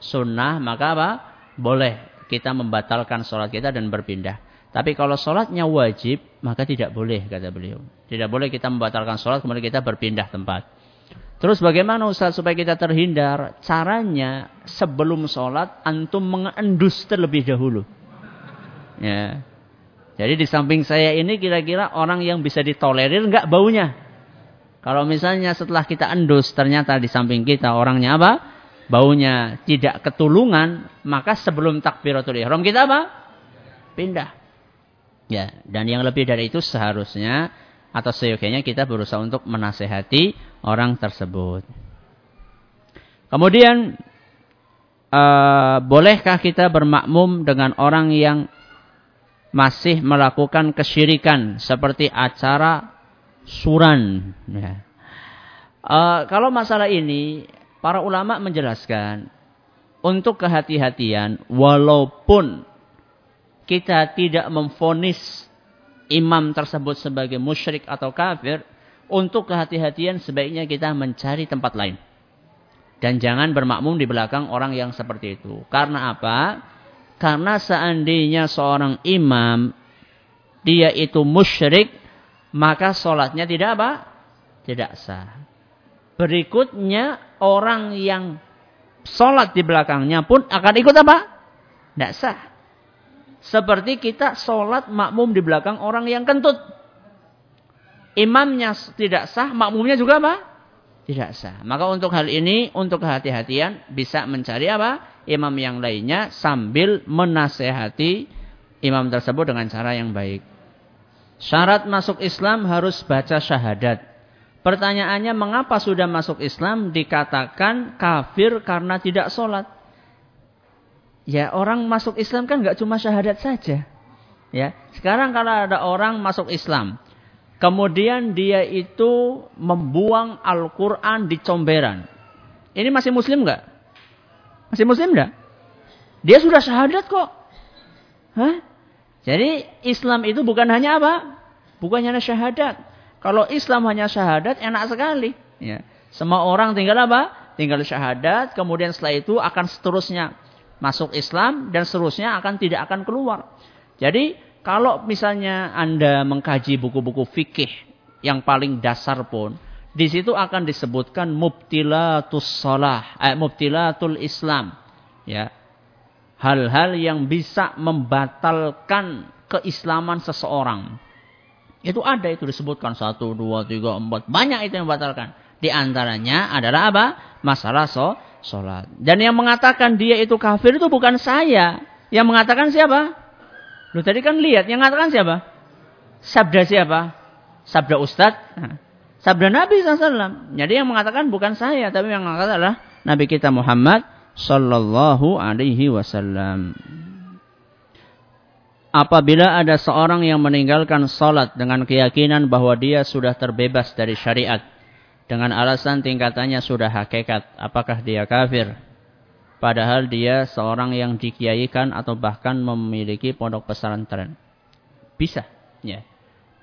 Sunnah, maka apa? Boleh kita membatalkan sholat kita dan berpindah. Tapi kalau sholatnya wajib, maka tidak boleh, kata beliau. Tidak boleh kita membatalkan sholat, kemudian kita berpindah tempat. Terus bagaimana Ustaz supaya kita terhindar? Caranya sebelum sholat antum mengendus terlebih dahulu. Ya. Jadi di samping saya ini kira-kira orang yang bisa ditolerir nggak baunya. Kalau misalnya setelah kita endus ternyata di samping kita orangnya apa? Baunya tidak ketulungan, maka sebelum takbiratul ihram kita apa? Pindah. Ya, dan yang lebih dari itu seharusnya atau seyogianya kita berusaha untuk menasehati orang tersebut. Kemudian uh, bolehkah kita bermakmum dengan orang yang masih melakukan kesyirikan seperti acara suran? Ya. Uh, kalau masalah ini para ulama menjelaskan untuk kehati-hatian walaupun kita tidak memfonis imam tersebut sebagai musyrik atau kafir, untuk kehati-hatian sebaiknya kita mencari tempat lain. Dan jangan bermakmum di belakang orang yang seperti itu. Karena apa? Karena seandainya seorang imam dia itu musyrik, maka sholatnya tidak apa? Tidak sah. Berikutnya orang yang sholat di belakangnya pun akan ikut apa? Tidak sah. Seperti kita sholat makmum di belakang orang yang kentut. Imamnya tidak sah, makmumnya juga apa? Tidak sah. Maka untuk hal ini, untuk kehati-hatian, bisa mencari apa? Imam yang lainnya sambil menasehati imam tersebut dengan cara yang baik. Syarat masuk Islam harus baca syahadat. Pertanyaannya mengapa sudah masuk Islam dikatakan kafir karena tidak sholat? Ya orang masuk Islam kan nggak cuma syahadat saja. Ya, sekarang kalau ada orang masuk Islam, kemudian dia itu membuang Al-Quran di comberan, ini masih Muslim nggak? Masih Muslim nggak? Dia sudah syahadat kok. Hah? Jadi Islam itu bukan hanya apa? Bukan hanya syahadat. Kalau Islam hanya syahadat enak sekali. Ya. Semua orang tinggal apa? Tinggal syahadat, kemudian setelah itu akan seterusnya masuk Islam dan seterusnya akan tidak akan keluar. Jadi kalau misalnya Anda mengkaji buku-buku fikih yang paling dasar pun, di situ akan disebutkan mubtilatus salah, eh, mubtilatul Islam. Ya. Hal-hal yang bisa membatalkan keislaman seseorang. Itu ada itu disebutkan satu, dua, tiga, empat. Banyak itu yang membatalkan. Di antaranya adalah apa? Masalah so, sholat. Dan yang mengatakan dia itu kafir itu bukan saya. Yang mengatakan siapa? Lu tadi kan lihat, yang mengatakan siapa? Sabda siapa? Sabda Ustadz. Nah, sabda Nabi SAW. Jadi yang mengatakan bukan saya, tapi yang mengatakan adalah Nabi kita Muhammad Sallallahu Alaihi Wasallam. Apabila ada seorang yang meninggalkan salat dengan keyakinan bahwa dia sudah terbebas dari syariat, dengan alasan tingkatannya sudah hakikat. Apakah dia kafir? Padahal dia seorang yang dikiaikan atau bahkan memiliki pondok pesantren. Bisa. Ya.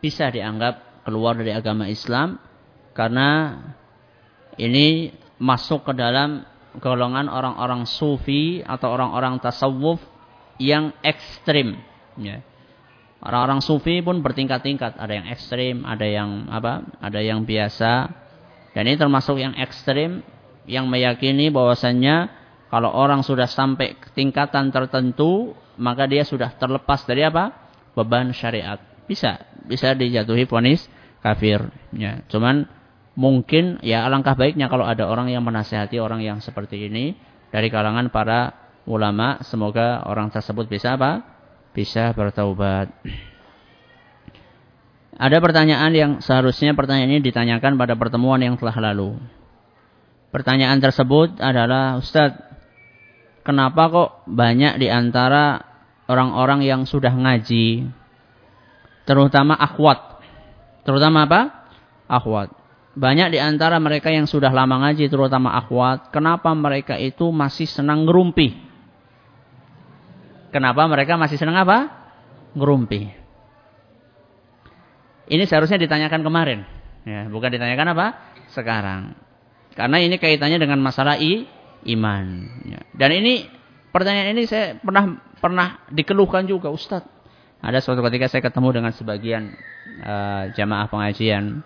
Bisa dianggap keluar dari agama Islam karena ini masuk ke dalam golongan orang-orang sufi atau orang-orang tasawuf yang ekstrim. Ya. Orang-orang sufi pun bertingkat-tingkat, ada yang ekstrim, ada yang apa? Ada yang biasa, dan ini termasuk yang ekstrim yang meyakini bahwasannya kalau orang sudah sampai tingkatan tertentu maka dia sudah terlepas dari apa? beban syariat. Bisa, bisa dijatuhi vonis kafir. Ya, cuman mungkin ya alangkah baiknya kalau ada orang yang menasehati orang yang seperti ini dari kalangan para ulama, semoga orang tersebut bisa apa? Bisa bertaubat. Ada pertanyaan yang seharusnya pertanyaan ini ditanyakan pada pertemuan yang telah lalu. Pertanyaan tersebut adalah, Ustadz, kenapa kok banyak di antara orang-orang yang sudah ngaji, terutama akhwat. Terutama apa? Akhwat. Banyak di antara mereka yang sudah lama ngaji, terutama akhwat, kenapa mereka itu masih senang ngerumpi? Kenapa mereka masih senang apa? Ngerumpi. Ini seharusnya ditanyakan kemarin. Ya, bukan ditanyakan apa? Sekarang. Karena ini kaitannya dengan masalah i, iman. Ya. Dan ini pertanyaan ini saya pernah pernah dikeluhkan juga Ustadz. Ada suatu ketika saya ketemu dengan sebagian uh, jamaah pengajian.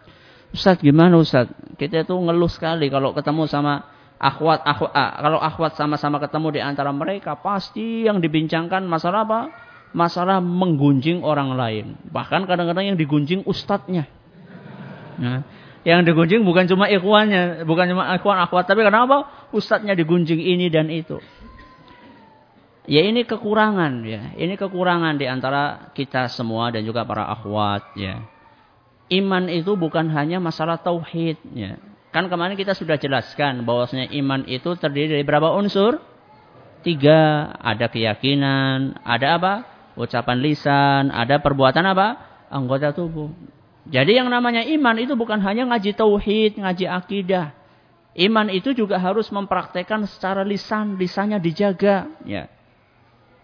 Ustadz gimana Ustadz? Kita tuh ngeluh sekali kalau ketemu sama akhwat, akhwat ah, kalau akhwat sama-sama ketemu di antara mereka pasti yang dibincangkan masalah apa? Masalah menggunjing orang lain. Bahkan kadang-kadang yang digunjing ustadznya. Nah, yang digunjing bukan cuma ikhwannya, bukan cuma ikhwan akhwat, tapi kenapa? Ustadznya digunjing ini dan itu. Ya ini kekurangan ya. Ini kekurangan di antara kita semua dan juga para akhwat ya. Iman itu bukan hanya masalah tauhid ya. Kan kemarin kita sudah jelaskan bahwasanya iman itu terdiri dari berapa unsur? Tiga, ada keyakinan, ada apa? Ucapan lisan, ada perbuatan apa? Anggota tubuh. Jadi yang namanya iman itu bukan hanya ngaji tauhid, ngaji akidah. Iman itu juga harus mempraktekkan secara lisan, lisannya dijaga, ya.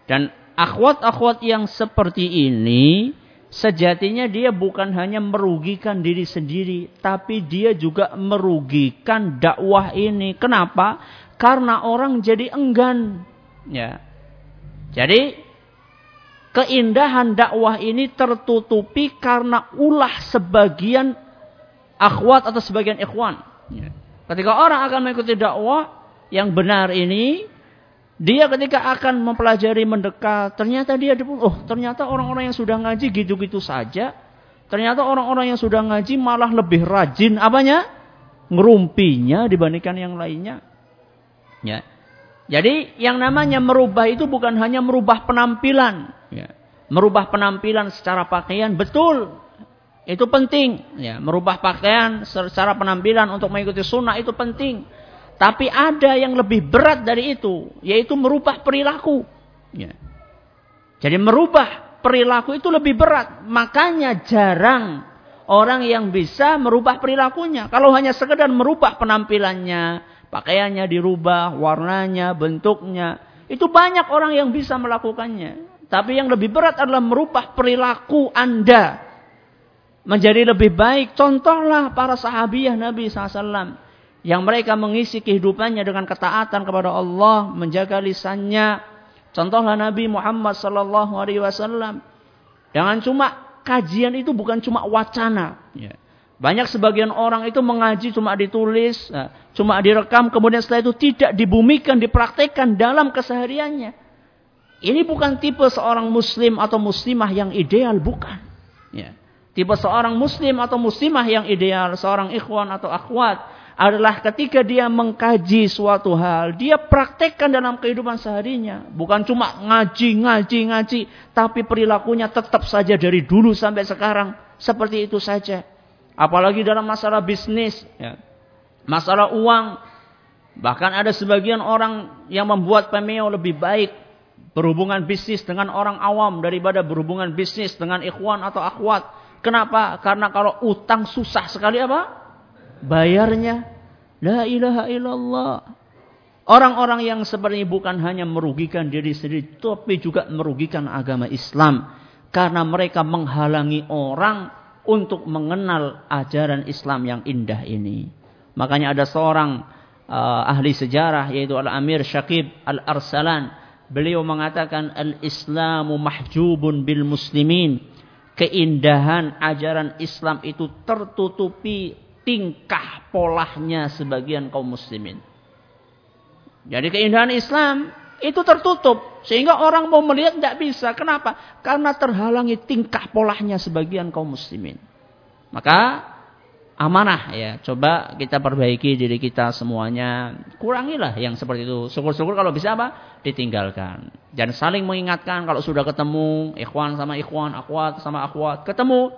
Dan akhwat-akhwat yang seperti ini sejatinya dia bukan hanya merugikan diri sendiri, tapi dia juga merugikan dakwah ini. Kenapa? Karena orang jadi enggan, ya. Jadi keindahan dakwah ini tertutupi karena ulah sebagian akhwat atau sebagian ikhwan. Ya. Ketika orang akan mengikuti dakwah yang benar ini, dia ketika akan mempelajari mendekat, ternyata dia oh ternyata orang-orang yang sudah ngaji gitu-gitu saja. Ternyata orang-orang yang sudah ngaji malah lebih rajin apanya? Ngerumpinya dibandingkan yang lainnya. Ya. Jadi yang namanya merubah itu bukan hanya merubah penampilan, ya. merubah penampilan secara pakaian betul, itu penting. Ya. Merubah pakaian secara penampilan untuk mengikuti sunnah itu penting. Tapi ada yang lebih berat dari itu, yaitu merubah perilaku. Ya. Jadi merubah perilaku itu lebih berat. Makanya jarang orang yang bisa merubah perilakunya. Kalau hanya sekedar merubah penampilannya, pakaiannya dirubah, warnanya, bentuknya. Itu banyak orang yang bisa melakukannya. Tapi yang lebih berat adalah merubah perilaku Anda. Menjadi lebih baik. Contohlah para sahabiah Nabi SAW. Yang mereka mengisi kehidupannya dengan ketaatan kepada Allah. Menjaga lisannya. Contohlah Nabi Muhammad SAW. Jangan cuma kajian itu bukan cuma wacana. Ya. Banyak sebagian orang itu mengaji cuma ditulis, eh, cuma direkam, kemudian setelah itu tidak dibumikan, dipraktekkan dalam kesehariannya. Ini bukan tipe seorang muslim atau muslimah yang ideal, bukan. Ya. Tipe seorang muslim atau muslimah yang ideal, seorang ikhwan atau akhwat, adalah ketika dia mengkaji suatu hal, dia praktekkan dalam kehidupan seharinya. Bukan cuma ngaji, ngaji, ngaji, tapi perilakunya tetap saja dari dulu sampai sekarang. Seperti itu saja. Apalagi dalam masalah bisnis, ya. masalah uang. Bahkan ada sebagian orang yang membuat pemeo lebih baik berhubungan bisnis dengan orang awam daripada berhubungan bisnis dengan ikhwan atau akhwat. Kenapa? Karena kalau utang susah sekali apa? Bayarnya. La ilaha illallah. Orang-orang yang ini bukan hanya merugikan diri sendiri, tapi juga merugikan agama Islam. Karena mereka menghalangi orang untuk mengenal ajaran Islam yang indah ini. Makanya ada seorang uh, ahli sejarah yaitu Al-Amir Syakib Al-Arsalan. Beliau mengatakan al-Islamu mahjubun bil muslimin. Keindahan ajaran Islam itu tertutupi tingkah polahnya sebagian kaum muslimin. Jadi keindahan Islam itu tertutup sehingga orang mau melihat tidak bisa. Kenapa? Karena terhalangi tingkah polahnya sebagian kaum muslimin. Maka amanah ya, coba kita perbaiki diri kita semuanya. Kurangilah yang seperti itu. Syukur-syukur kalau bisa apa? Ditinggalkan. Dan saling mengingatkan kalau sudah ketemu ikhwan sama ikhwan, akhwat sama akhwat, ketemu.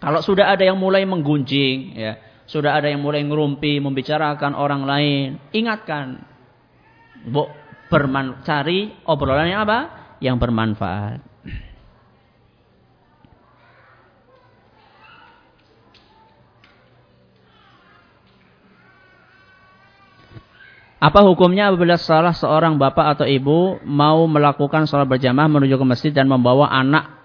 Kalau sudah ada yang mulai menggunjing ya, sudah ada yang mulai ngerumpi membicarakan orang lain, ingatkan. Bu, berman cari obrolan yang apa? Yang bermanfaat. Apa hukumnya apabila salah seorang bapak atau ibu mau melakukan sholat berjamaah menuju ke masjid dan membawa anak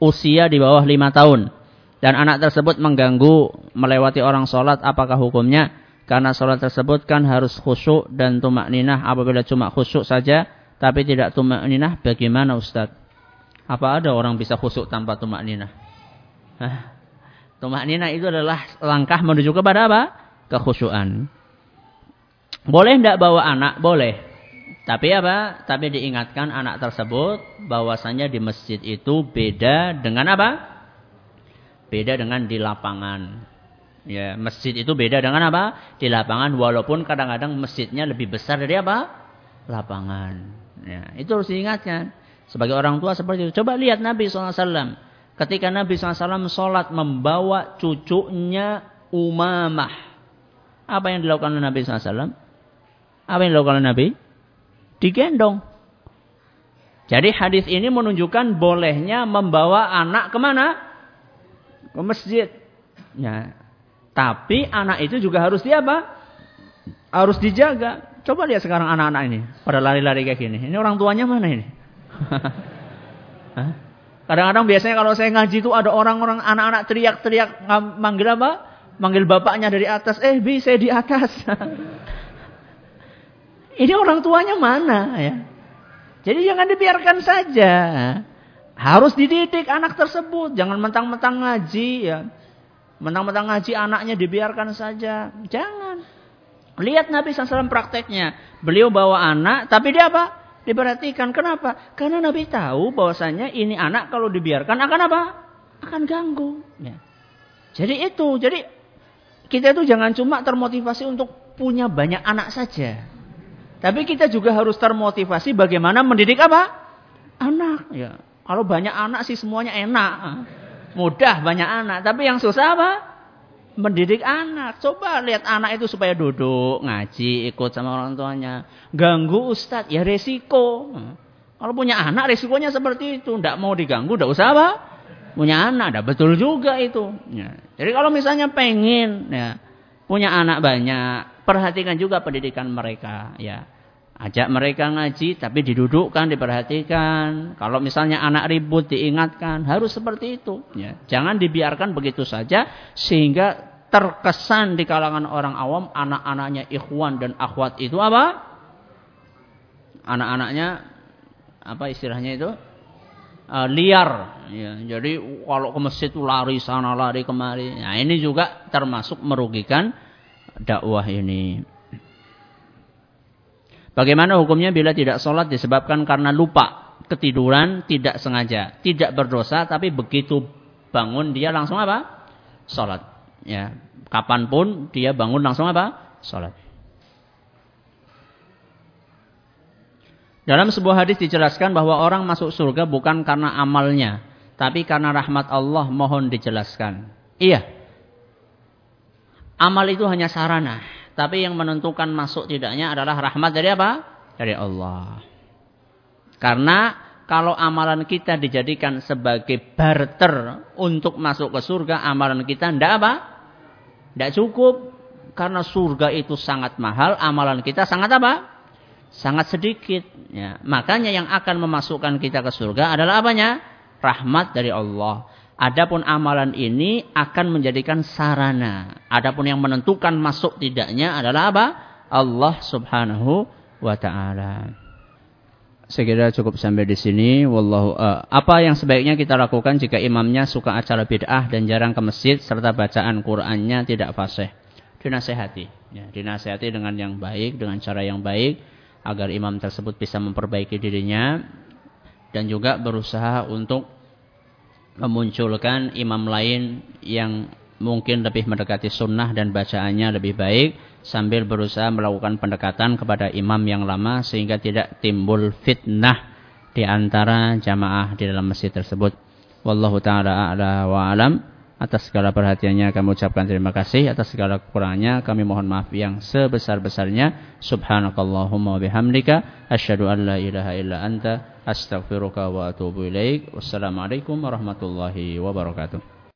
usia di bawah lima tahun. Dan anak tersebut mengganggu melewati orang sholat, apakah hukumnya? Karena sholat tersebut kan harus khusyuk dan tumak ninah. Apabila cuma khusyuk saja, tapi tidak tumak ninah, bagaimana Ustaz? Apa ada orang bisa khusyuk tanpa tumak ninah? Tumak ninah itu adalah langkah menuju kepada apa? Kekhusyuan. Boleh tidak bawa anak? Boleh. Tapi apa? Tapi diingatkan anak tersebut bahwasanya di masjid itu beda dengan apa? Beda dengan di lapangan. Ya, masjid itu beda dengan apa? Di lapangan walaupun kadang-kadang masjidnya lebih besar dari apa? Lapangan. Ya, itu harus diingatkan. Sebagai orang tua seperti itu. Coba lihat Nabi SAW. Ketika Nabi SAW sholat membawa cucunya Umamah. Apa yang dilakukan oleh Nabi SAW? Apa yang dilakukan Nabi? Digendong. Jadi hadis ini menunjukkan bolehnya membawa anak ke mana? Ke masjid. Ya, tapi anak itu juga harus dia apa? Harus dijaga. Coba lihat sekarang anak-anak ini. Pada lari-lari kayak gini. Ini orang tuanya mana ini? Kadang-kadang biasanya kalau saya ngaji itu ada orang-orang anak-anak teriak-teriak manggil apa? Manggil bapaknya dari atas. Eh, bi saya di atas. ini orang tuanya mana ya? Jadi jangan dibiarkan saja. Harus dididik anak tersebut. Jangan mentang-mentang ngaji ya. Mentang-mentang ngaji anaknya dibiarkan saja. Jangan. Lihat Nabi SAW prakteknya. Beliau bawa anak, tapi dia apa? Diperhatikan. Kenapa? Karena Nabi tahu bahwasanya ini anak kalau dibiarkan akan apa? Akan ganggu. Ya. Jadi itu. Jadi kita itu jangan cuma termotivasi untuk punya banyak anak saja. Tapi kita juga harus termotivasi bagaimana mendidik apa? Anak. Ya. Kalau banyak anak sih semuanya enak. Mudah banyak anak. Tapi yang susah apa? Mendidik anak. Coba lihat anak itu supaya duduk, ngaji, ikut sama orang tuanya. Ganggu ustadz, ya resiko. Kalau punya anak risikonya seperti itu. Tidak mau diganggu, tidak usah apa? Punya anak, tidak betul juga itu. Ya. Jadi kalau misalnya pengen ya, punya anak banyak, perhatikan juga pendidikan mereka. Ya. Ajak mereka ngaji, tapi didudukkan, diperhatikan. Kalau misalnya anak ribut, diingatkan. Harus seperti itu. Ya. Jangan dibiarkan begitu saja, sehingga terkesan di kalangan orang awam, anak-anaknya ikhwan dan akhwat itu apa? Anak-anaknya, apa istilahnya itu? Uh, liar. Ya. Jadi kalau ke masjid itu lari sana, lari kemari. Nah ini juga termasuk merugikan dakwah ini. Bagaimana hukumnya bila tidak sholat disebabkan karena lupa, ketiduran, tidak sengaja, tidak berdosa, tapi begitu bangun dia langsung apa? Sholat. Ya, kapan pun dia bangun langsung apa? Sholat. Dalam sebuah hadis dijelaskan bahwa orang masuk surga bukan karena amalnya, tapi karena rahmat Allah mohon dijelaskan. Iya. Amal itu hanya sarana. Tapi yang menentukan masuk tidaknya adalah rahmat dari apa? Dari Allah. Karena kalau amalan kita dijadikan sebagai barter untuk masuk ke surga, amalan kita tidak apa? Tidak cukup. Karena surga itu sangat mahal, amalan kita sangat apa? Sangat sedikit. Ya. Makanya yang akan memasukkan kita ke surga adalah apanya? Rahmat dari Allah. Adapun amalan ini akan menjadikan sarana. Adapun yang menentukan masuk tidaknya adalah apa? Allah Subhanahu wa taala. Kira cukup sampai di sini. Wallahu uh, apa yang sebaiknya kita lakukan jika imamnya suka acara bid'ah dan jarang ke masjid serta bacaan Qur'annya tidak fasih? Dinasehati, ya, dinasehati dengan yang baik, dengan cara yang baik agar imam tersebut bisa memperbaiki dirinya dan juga berusaha untuk memunculkan imam lain yang mungkin lebih mendekati sunnah dan bacaannya lebih baik sambil berusaha melakukan pendekatan kepada imam yang lama sehingga tidak timbul fitnah di antara jamaah di dalam masjid tersebut. Wallahu taala a'la wa. Atas segala perhatiannya kami ucapkan terima kasih. Atas segala kekurangannya kami mohon maaf yang sebesar-besarnya. Subhanakallahumma bihamdika. Asyhadu an la ilaha illa anta. Astaghfiruka wa atubu ilaik. Wassalamualaikum warahmatullahi wabarakatuh.